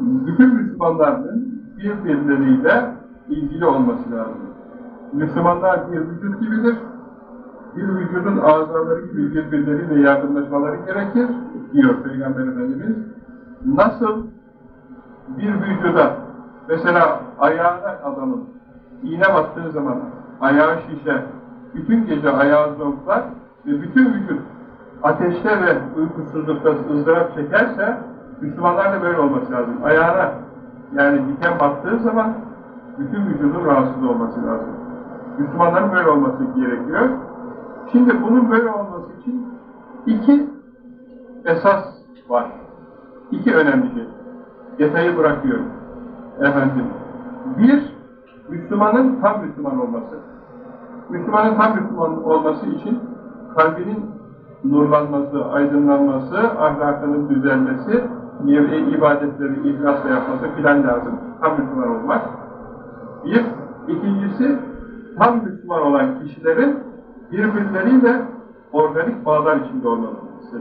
Bütün Müslümanların birbirleriyle ilgili olması lazım. Müslümanlar bir vücut gibidir. Bir vücudun azaları gibi birbirleriyle yardımlaşmaları gerekir, diyor Peygamber Efendimiz. Nasıl bir vücuda Mesela ayağına adamın iğne battığı zaman ayağı şişer, bütün gece ayağı zonklar ve bütün vücut ateşte ve uykusuzlukta ızdırap çekerse Müslümanlar da böyle olması lazım. Ayağına yani diken battığı zaman bütün vücudun rahatsız olması lazım. Müslümanların böyle olması gerekiyor. Şimdi bunun böyle olması için iki esas var. İki önemli şey. Detayı bırakıyorum. Efendim, bir, Müslümanın tam Müslüman olması. Müslümanın tam Müslüman olması için kalbinin nurlanması, aydınlanması, ahlakının düzelmesi, ibadetleri ihlasla yapması filan lazım. Tam Müslüman olmak. Bir. ikincisi tam Müslüman olan kişilerin birbirleriyle organik bağlar içinde olması.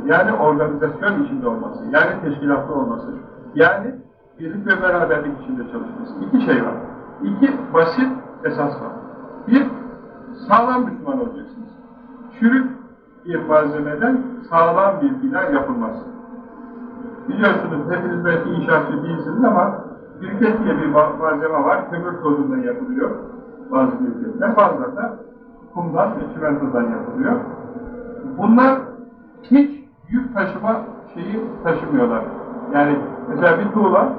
Yani organizasyon içinde olması. Yani teşkilatlı olması. Yani birlik ve beraberlik içinde çalışması. İki şey var. İki basit esas var. Bir, sağlam Müslüman olacaksınız. Çürük bir malzemeden sağlam bir bina yapılmaz. Biliyorsunuz, hepiniz belki inşaatçı değilsiniz ama briket diye bir malzeme var, kömür tozundan yapılıyor bazı briketler, bazıları da kumdan ve çimentodan yapılıyor. Bunlar hiç yük taşıma şeyi taşımıyorlar. Yani mesela bir tuğla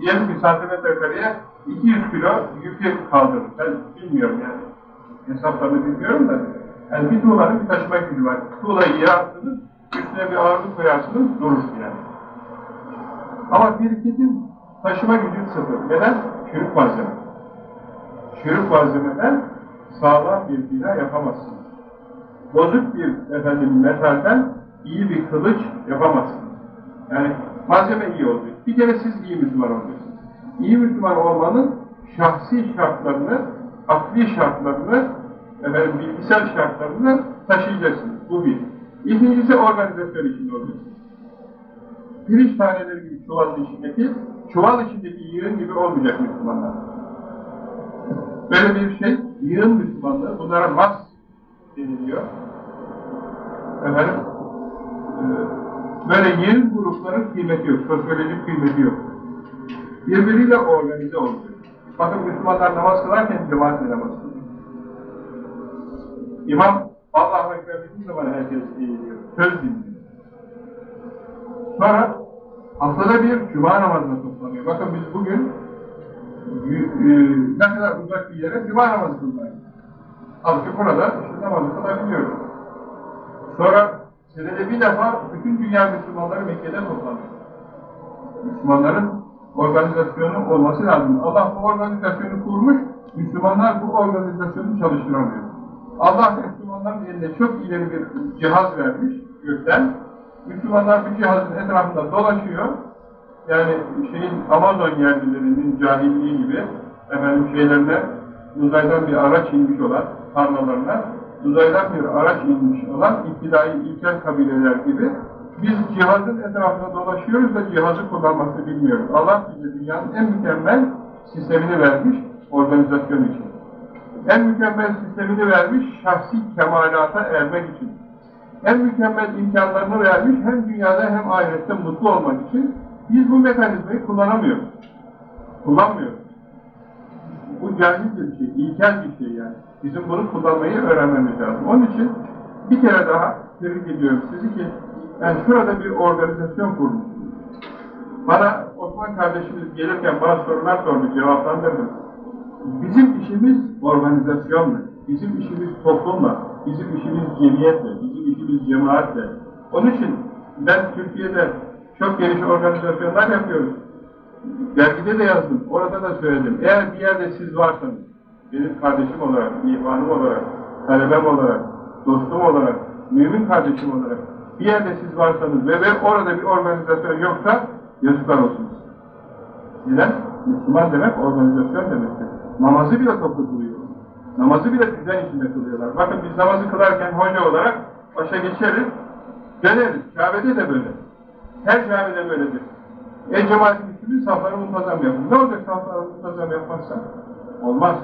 diyelim bir santimetre kareye 200 kilo yükü kaldırır. Ben bilmiyorum yani. Hesaplarını bilmiyorum da. Yani bir tuğlanın bir taşıma gücü var. Tuğlayı yere attınız, üstüne bir ağırlık koyarsınız, durur yani. Ama biriketin taşıma gücü sıfır. Neden? Çürük malzeme. Çürük malzemeden sağlam bir bina yapamazsınız. Bozuk bir efendim metalden iyi bir kılıç yapamazsınız. Yani malzeme iyi olacak. Bir kere siz iyi Müslüman olacaksınız. İyi Müslüman olmanın şahsi şartlarını, akli şartlarını, efendim, bilgisel şartlarını taşıyacaksınız. Bu bir. İkincisi organizasyon içinde olacaksınız. Pirinç taneleri gibi çuvalın içindeki, çuval içindeki yığın gibi olmayacak Müslümanlar. Böyle bir şey, yığın Müslümanlığı, bunlara mas deniliyor. Efendim, e, böyle yığın grupların kıymeti yok, sosyolojik kıymeti yok. Birbiriyle organize olacak. Bakın Müslümanlar namaz kılarken cemaatle namaz. İmam Allah'a Ekber dediği zaman herkes söz dinliyor. Sonra haftada bir cuma namazına toplanıyor. Bakın biz bugün e, ne kadar uzak bir yere cuma namazı kılmayız. Halbuki burada işte namazı kılabiliyoruz. Sonra senede bir defa bütün dünya Müslümanları Mekke'de toplanıyor. Müslümanların organizasyonu olması lazım. Allah bu organizasyonu kurmuş, Müslümanlar bu organizasyonu çalıştıramıyor. Allah Müslümanların eline çok ileri bir cihaz vermiş gökten. Müslümanlar bu cihazın etrafında dolaşıyor. Yani şeyin Amazon yerlilerinin cahilliği gibi efendim şeylerine uzaydan bir araç inmiş olan tarlalarına uzaydan bir araç inmiş olan iktidai ilkel kabileler gibi biz cihazın etrafında dolaşıyoruz ve cihazı kullanmasını bilmiyoruz. Allah bize dünyanın en mükemmel sistemini vermiş organizasyon için. En mükemmel sistemini vermiş şahsi kemalata ermek için. En mükemmel imkanlarını vermiş hem dünyada hem ahirette mutlu olmak için biz bu mekanizmayı kullanamıyoruz. Kullanmıyoruz. Bu cahilce bir şey, ilkel bir şey yani. Bizim bunu kullanmayı öğrenmemiz lazım. Onun için bir kere daha tebrik ediyorum sizi ki yani şurada bir organizasyon kurmuşsunuz. Bana Osman kardeşimiz gelirken bazı sorular sordu, cevaplandırdım. Bizim işimiz organizasyonla, bizim işimiz toplumla, bizim işimiz cemiyetle, bizim işimiz cemaatle. Onun için ben Türkiye'de çok geniş organizasyonlar yapıyoruz. Dergide de yazdım, orada da söyledim. Eğer bir yerde siz varsanız, benim kardeşim olarak, imanım olarak, talebem olarak, dostum olarak, mümin kardeşim olarak bir yerde siz varsanız ve, ve orada bir organizasyon yoksa yazıklar olsun. Neden? Müslüman demek organizasyon demektir. Namazı bile toplu kılıyor. Namazı bile düzen içinde kılıyorlar. Bakın biz namazı kılarken hoca olarak başa geçeriz, döneriz. Kabe'de de böyle. Her Kabe'de böyledir. E cemaat-i müslümin safları muntazam yapın. Ne olacak safları muntazam yapmazsa? Olmaz.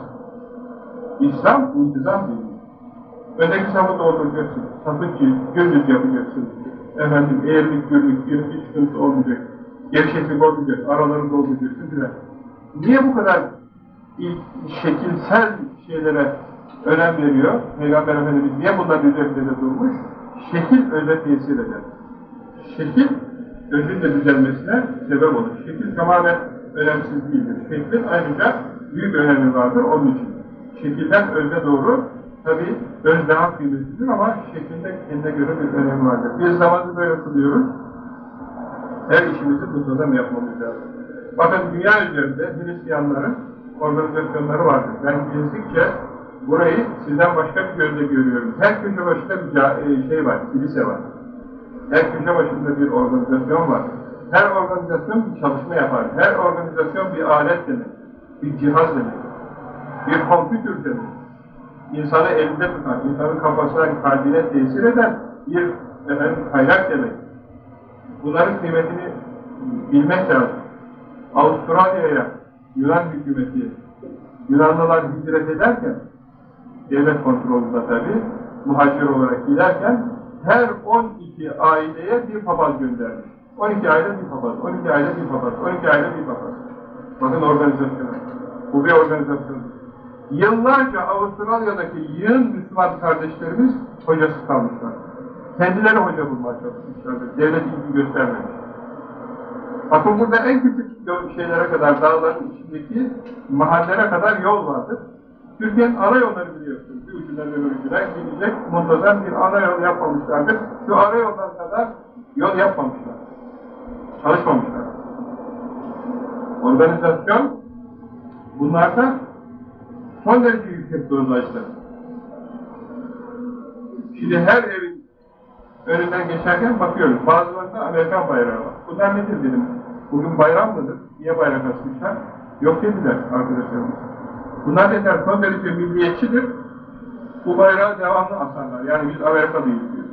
İslam intizam değil. Öndeki safı dolduracaksın. Safı gözlük yapacaksın. Efendim eğerlik, gürlük, bir sıkıntı olmayacak. Gevşeklik olmayacak, araları dolduracaksın filan. Niye bu kadar şekilsel şeylere önem veriyor? Peygamber Efendimiz niye bunların üzerinde de durmuş? Şekil öze tesir eder. Şekil özün de düzelmesine sebep olur. Şekil tamamen önemsiz değildir. Şeklin ayrıca büyük önemi vardır onun için. Şekilden öze doğru tabi öz daha kıymetlidir ama şekilde kendine göre bir önemi vardır. Biz namazı böyle kılıyoruz. Her işimizi muntazam yapmamız lazım. Bakın dünya üzerinde Hristiyanların organizasyonları vardır. Ben gezdikçe burayı sizden başka bir gözle görüyorum. Her köşe başında bir şey var, kilise var. Her köşe başında bir organizasyon var. Her organizasyon bir çalışma yapar. Her organizasyon bir alet demek. Bir cihaz demek. Bir kompütür demek. İnsanı elinde tutan, insanın kafasına, kalbine tesir eden bir efendim, kaynak demek. Bunların kıymetini bilmek lazım. Avustralya'ya Yunan hükümeti, Yunanlılar hicret ederken, devlet kontrolünde tabi, muhacir olarak giderken, her 12 aileye bir papaz göndermiş. 12 aile bir papaz, 12 aile bir papaz, 12 aile bir papaz. Bakın organizasyonu. Bu bir organizasyon. Yıllarca Avustralya'daki yığın Müslüman kardeşlerimiz hocasız kalmışlar. Kendileri hoca bulmaya çalışmışlardır. Devlet ilgi göstermemiş. Bakın burada en küçük şeylere kadar, dağların içindeki mahallelere kadar yol vardır. Türkiye'nin ana yolları biliyorsunuz. Bir ucundan öbür ucuna gidecek muntazam bir ana yol yapmamışlardır. Şu ana yoldan kadar yol yapmamışlar. Çalışmamışlar. Organizasyon bunlarda son derece yüksek dozajda. Şimdi her evin önünden geçerken bakıyoruz. Bazılarında Amerikan bayrağı var. Bunlar nedir dedim. Bugün bayram mıdır? Niye bayrak asmışlar? Yok dediler arkadaşlarımız. Bunlar dediler son derece milliyetçidir. Bu bayrağı devamlı asarlar. Yani biz Amerika'dayız diyoruz.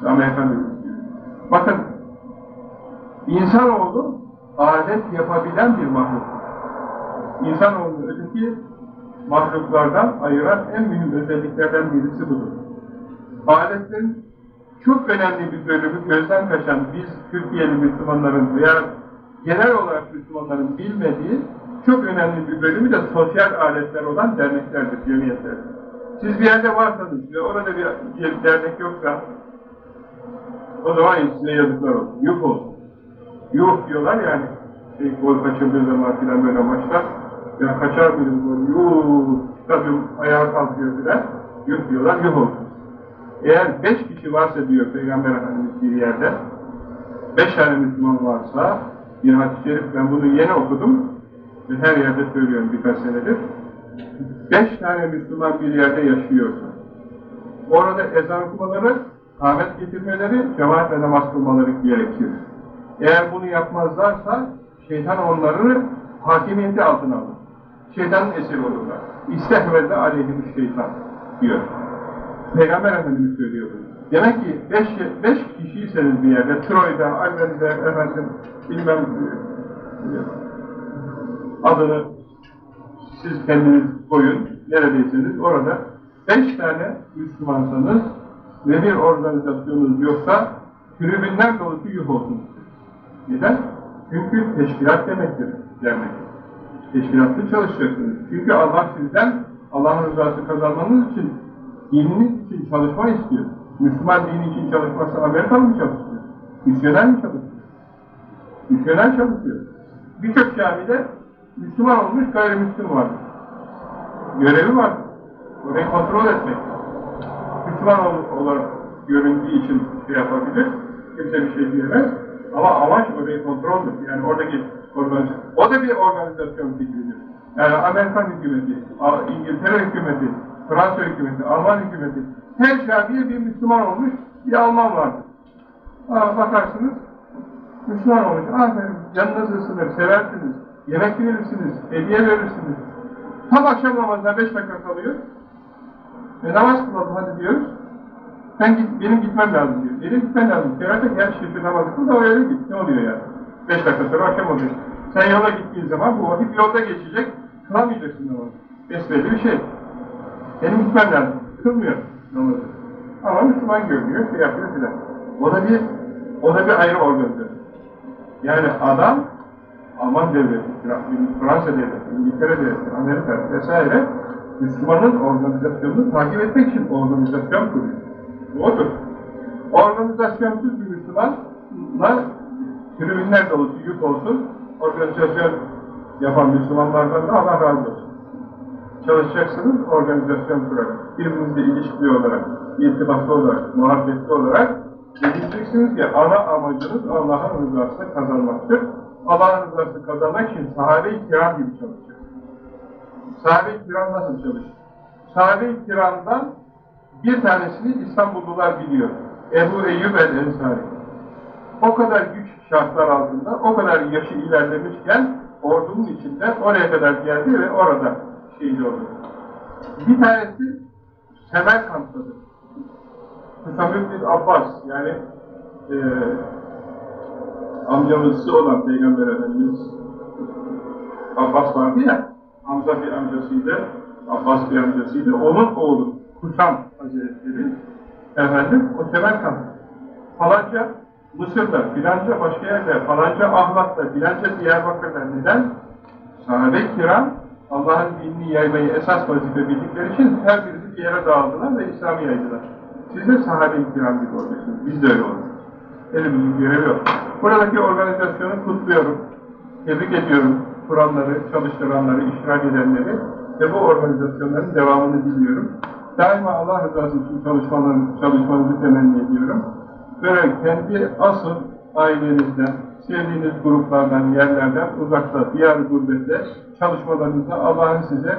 Biz Amerika'dayız diyoruz. Bakın insanoğlu adet yapabilen bir mahluk. İnsanoğlu öteki mahluklardan ayıran en mühim özelliklerden birisi budur. Aletlerin çok önemli bir bölümü gözden kaçan biz Türkiye'li Müslümanların veya genel olarak Müslümanların bilmediği çok önemli bir bölümü de sosyal aletler olan derneklerdir, cemiyetlerdir. Siz bir yerde varsanız ve orada bir, dernek yoksa o zaman size yazıklar olsun, yuh olsun. Yuh diyorlar yani, şey, gol kaçırdığı zaman filan böyle maçlar, ya kaçar mıydım gol, yuh, tabii ayağa kalkıyor filan, yuh diyorlar, yuh olsun. Eğer beş kişi varsa diyor Peygamber Efendimiz bir yerde, beş tane Müslüman varsa, bir hadis-i şerif, ben bunu yeni okudum ve her yerde söylüyorum birkaç senedir. Beş tane Müslüman bir yerde yaşıyorsa, orada ezan okumaları, kahmet getirmeleri, cemaatle namaz kılmaları gerekir. Eğer bunu yapmazlarsa, şeytan onları hakimiyeti altına alır. Şeytanın esiri olurlar. İstehvelde aleyhimiz şeytan diyor. Peygamber Efendimiz söylüyor bunu. Demek ki beş, beş kişiyseniz bir yerde, Troy'da, Almen'de, efendim, bilmem adını siz kendiniz koyun, neredeyseniz orada beş tane Müslümansanız ve bir organizasyonunuz yoksa tribünler dolusu yuh olsun. Neden? Çünkü teşkilat demektir dernek. Teşkilatlı çalışacaksınız. Çünkü Allah sizden Allah'ın rızası kazanmanız için dininiz için çalışma istiyor. Müslüman dini için çalışması Amerikan mı çalışıyor? Misyoner mi çalışıyor? Misyoner çalışıyor. Birçok camide Müslüman olmuş gayrimüslim var. Görevi var. Orayı kontrol etmek. Müslüman olarak göründüğü için şey yapabilir. Kimse bir şey diyemez. Ama amaç orayı kontroldür. Yani oradaki organizasyon. O da bir organizasyon fikridir. Yani Amerikan hükümeti, İngiltere hükümeti, Fransa hükümeti, Alman hükümeti, her şafiye bir Müslüman olmuş, bir Alman vardır. Aa, bakarsınız, Müslüman olmuş, aferin, canınız ısınır, seversiniz, yemek verirsiniz, hediye verirsiniz. Tam akşam namazına beş dakika kalıyor, ve namaz kılalım hadi diyoruz, sen git, benim gitmem lazım diyor. Benim gitmem lazım. Severse gel şimdi namazı kıl da o yere git. Ne oluyor yani? Beş dakika sonra akşam oluyor. Sen yola gittiğin zaman bu vakit yolda geçecek, kılamayacaksın namazı. Besbelli bir şey. Benim gitmem lazım. Kılmıyor namazı. Ama Müslüman görünüyor, şey yapıyor filan. O da bir, o da bir ayrı organizasyon. Yani adam Alman devleti, Fransa devleti, İngiltere devleti, Amerika vesaire Müslümanın organizasyonunu takip etmek için organizasyon kuruyor. Bu odur. Organizasyonsuz bir Müslümanla tribünler dolusu yük olsun, organizasyon yapan Müslümanlardan da Allah razı olsun. Çalışacaksınız, organizasyon kurarak, birbirinizle ilişkili olarak, irtibatlı olarak, muhabbetli olarak ve diyeceksiniz ki ana amacınız Allah'ın rızasını kazanmaktır. Allah'ın rızasını kazanmak için sahabe-i kiram gibi çalışacaksınız. Sahabe-i kiram nasıl çalışır? Sahabe-i kiramdan bir tanesini İstanbullular biliyor. Ebu Eyyub el-Ensari. O kadar şartlar altında, o kadar yaşı ilerlemişken ordunun içinde oraya kadar geldi ve orada şehit oldu. Bir tanesi Semerkant'tadır. Hüsamü bin Abbas yani e, amcamızı olan Peygamber Efendimiz Abbas vardı ya Hamza bir amcasıydı, Abbas bir amcasıydı. Onun oğlu Kusam Hazretleri efendim o Semerkant. Falanca Mısır'da, filanca başka yerde, falanca Ahlat'ta, filanca Diyarbakır'da neden? Sahabe-i kiram Allah'ın dinini yaymayı esas vazife bildikleri için her birisi bir yere dağıldılar ve İslam'ı yaydılar. Siz de sahabe-i kiram gibi olacaksınız. Biz de öyle oluruz. Elimizin görevi yok. Buradaki organizasyonu kutluyorum. Tebrik ediyorum. Kuranları, çalıştıranları, iştirak edenleri ve bu organizasyonların devamını diliyorum. Daima Allah rızası için çalışmalarınızı, çalışmanızı temenni ediyorum. Böyle kendi asıl ailenizden, sevdiğiniz gruplardan, yerlerden, uzakta, diğer gurbette çalışmalarınızda Allah'ın size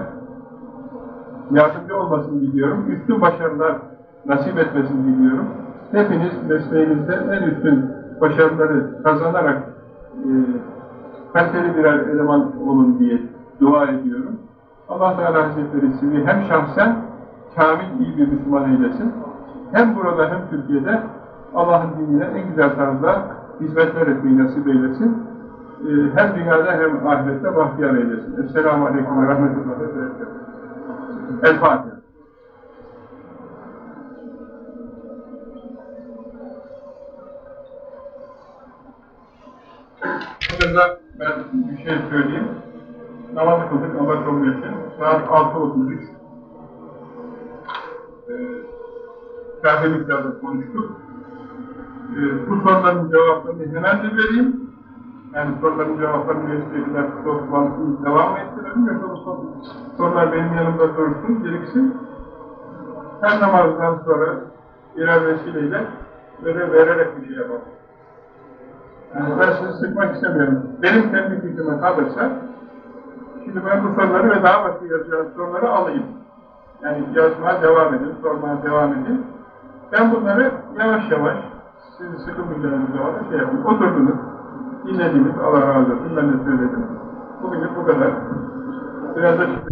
yardımcı olmasını diliyorum. Üstün başarılar nasip etmesini diliyorum. Hepiniz mesleğinizde en üstün başarıları kazanarak e, kaliteli birer eleman olun diye dua ediyorum. Allah Teala Hazretleri sizi hem şahsen kamil iyi bir Müslüman eylesin. Hem burada hem Türkiye'de Allah'ın dinine en güzel tarzda hizmetler etmeyi nasip eylesin. Ee, hem dünyada hem ahirette bahtiyar eylesin. Esselamu Aleyküm ve Berekatuhu. El Fatiha. Ben bir şey söyleyeyim. Namazı kıldık, Allah kabul etsin. Saat 6.33. Ee, kahve miktarda konuştuk. Ee, bu soruların cevaplarını hemen de vereyim. Yani soruların cevaplarını verirseler toplantıyı devam ettirelim. Yoksa sorular benim yanımda dursun, gereksin. Her namazdan sonra birer vesileyle böyle vererek bir şey yapalım. Yani ben sizi sıkmak istemiyorum. Benim kendi fikrime kalırsa, şimdi ben bu soruları ve daha başka yazacağım soruları alayım. Yani yazmaya devam edin, sormaya devam edin. Ben bunları yavaş yavaş, sizi sıkılmayacağınız zaman şey yapayım. Oturdunuz, dinlediniz, Allah razı olsun, ben de söyledim. Bugünlük bu kadar. Biraz da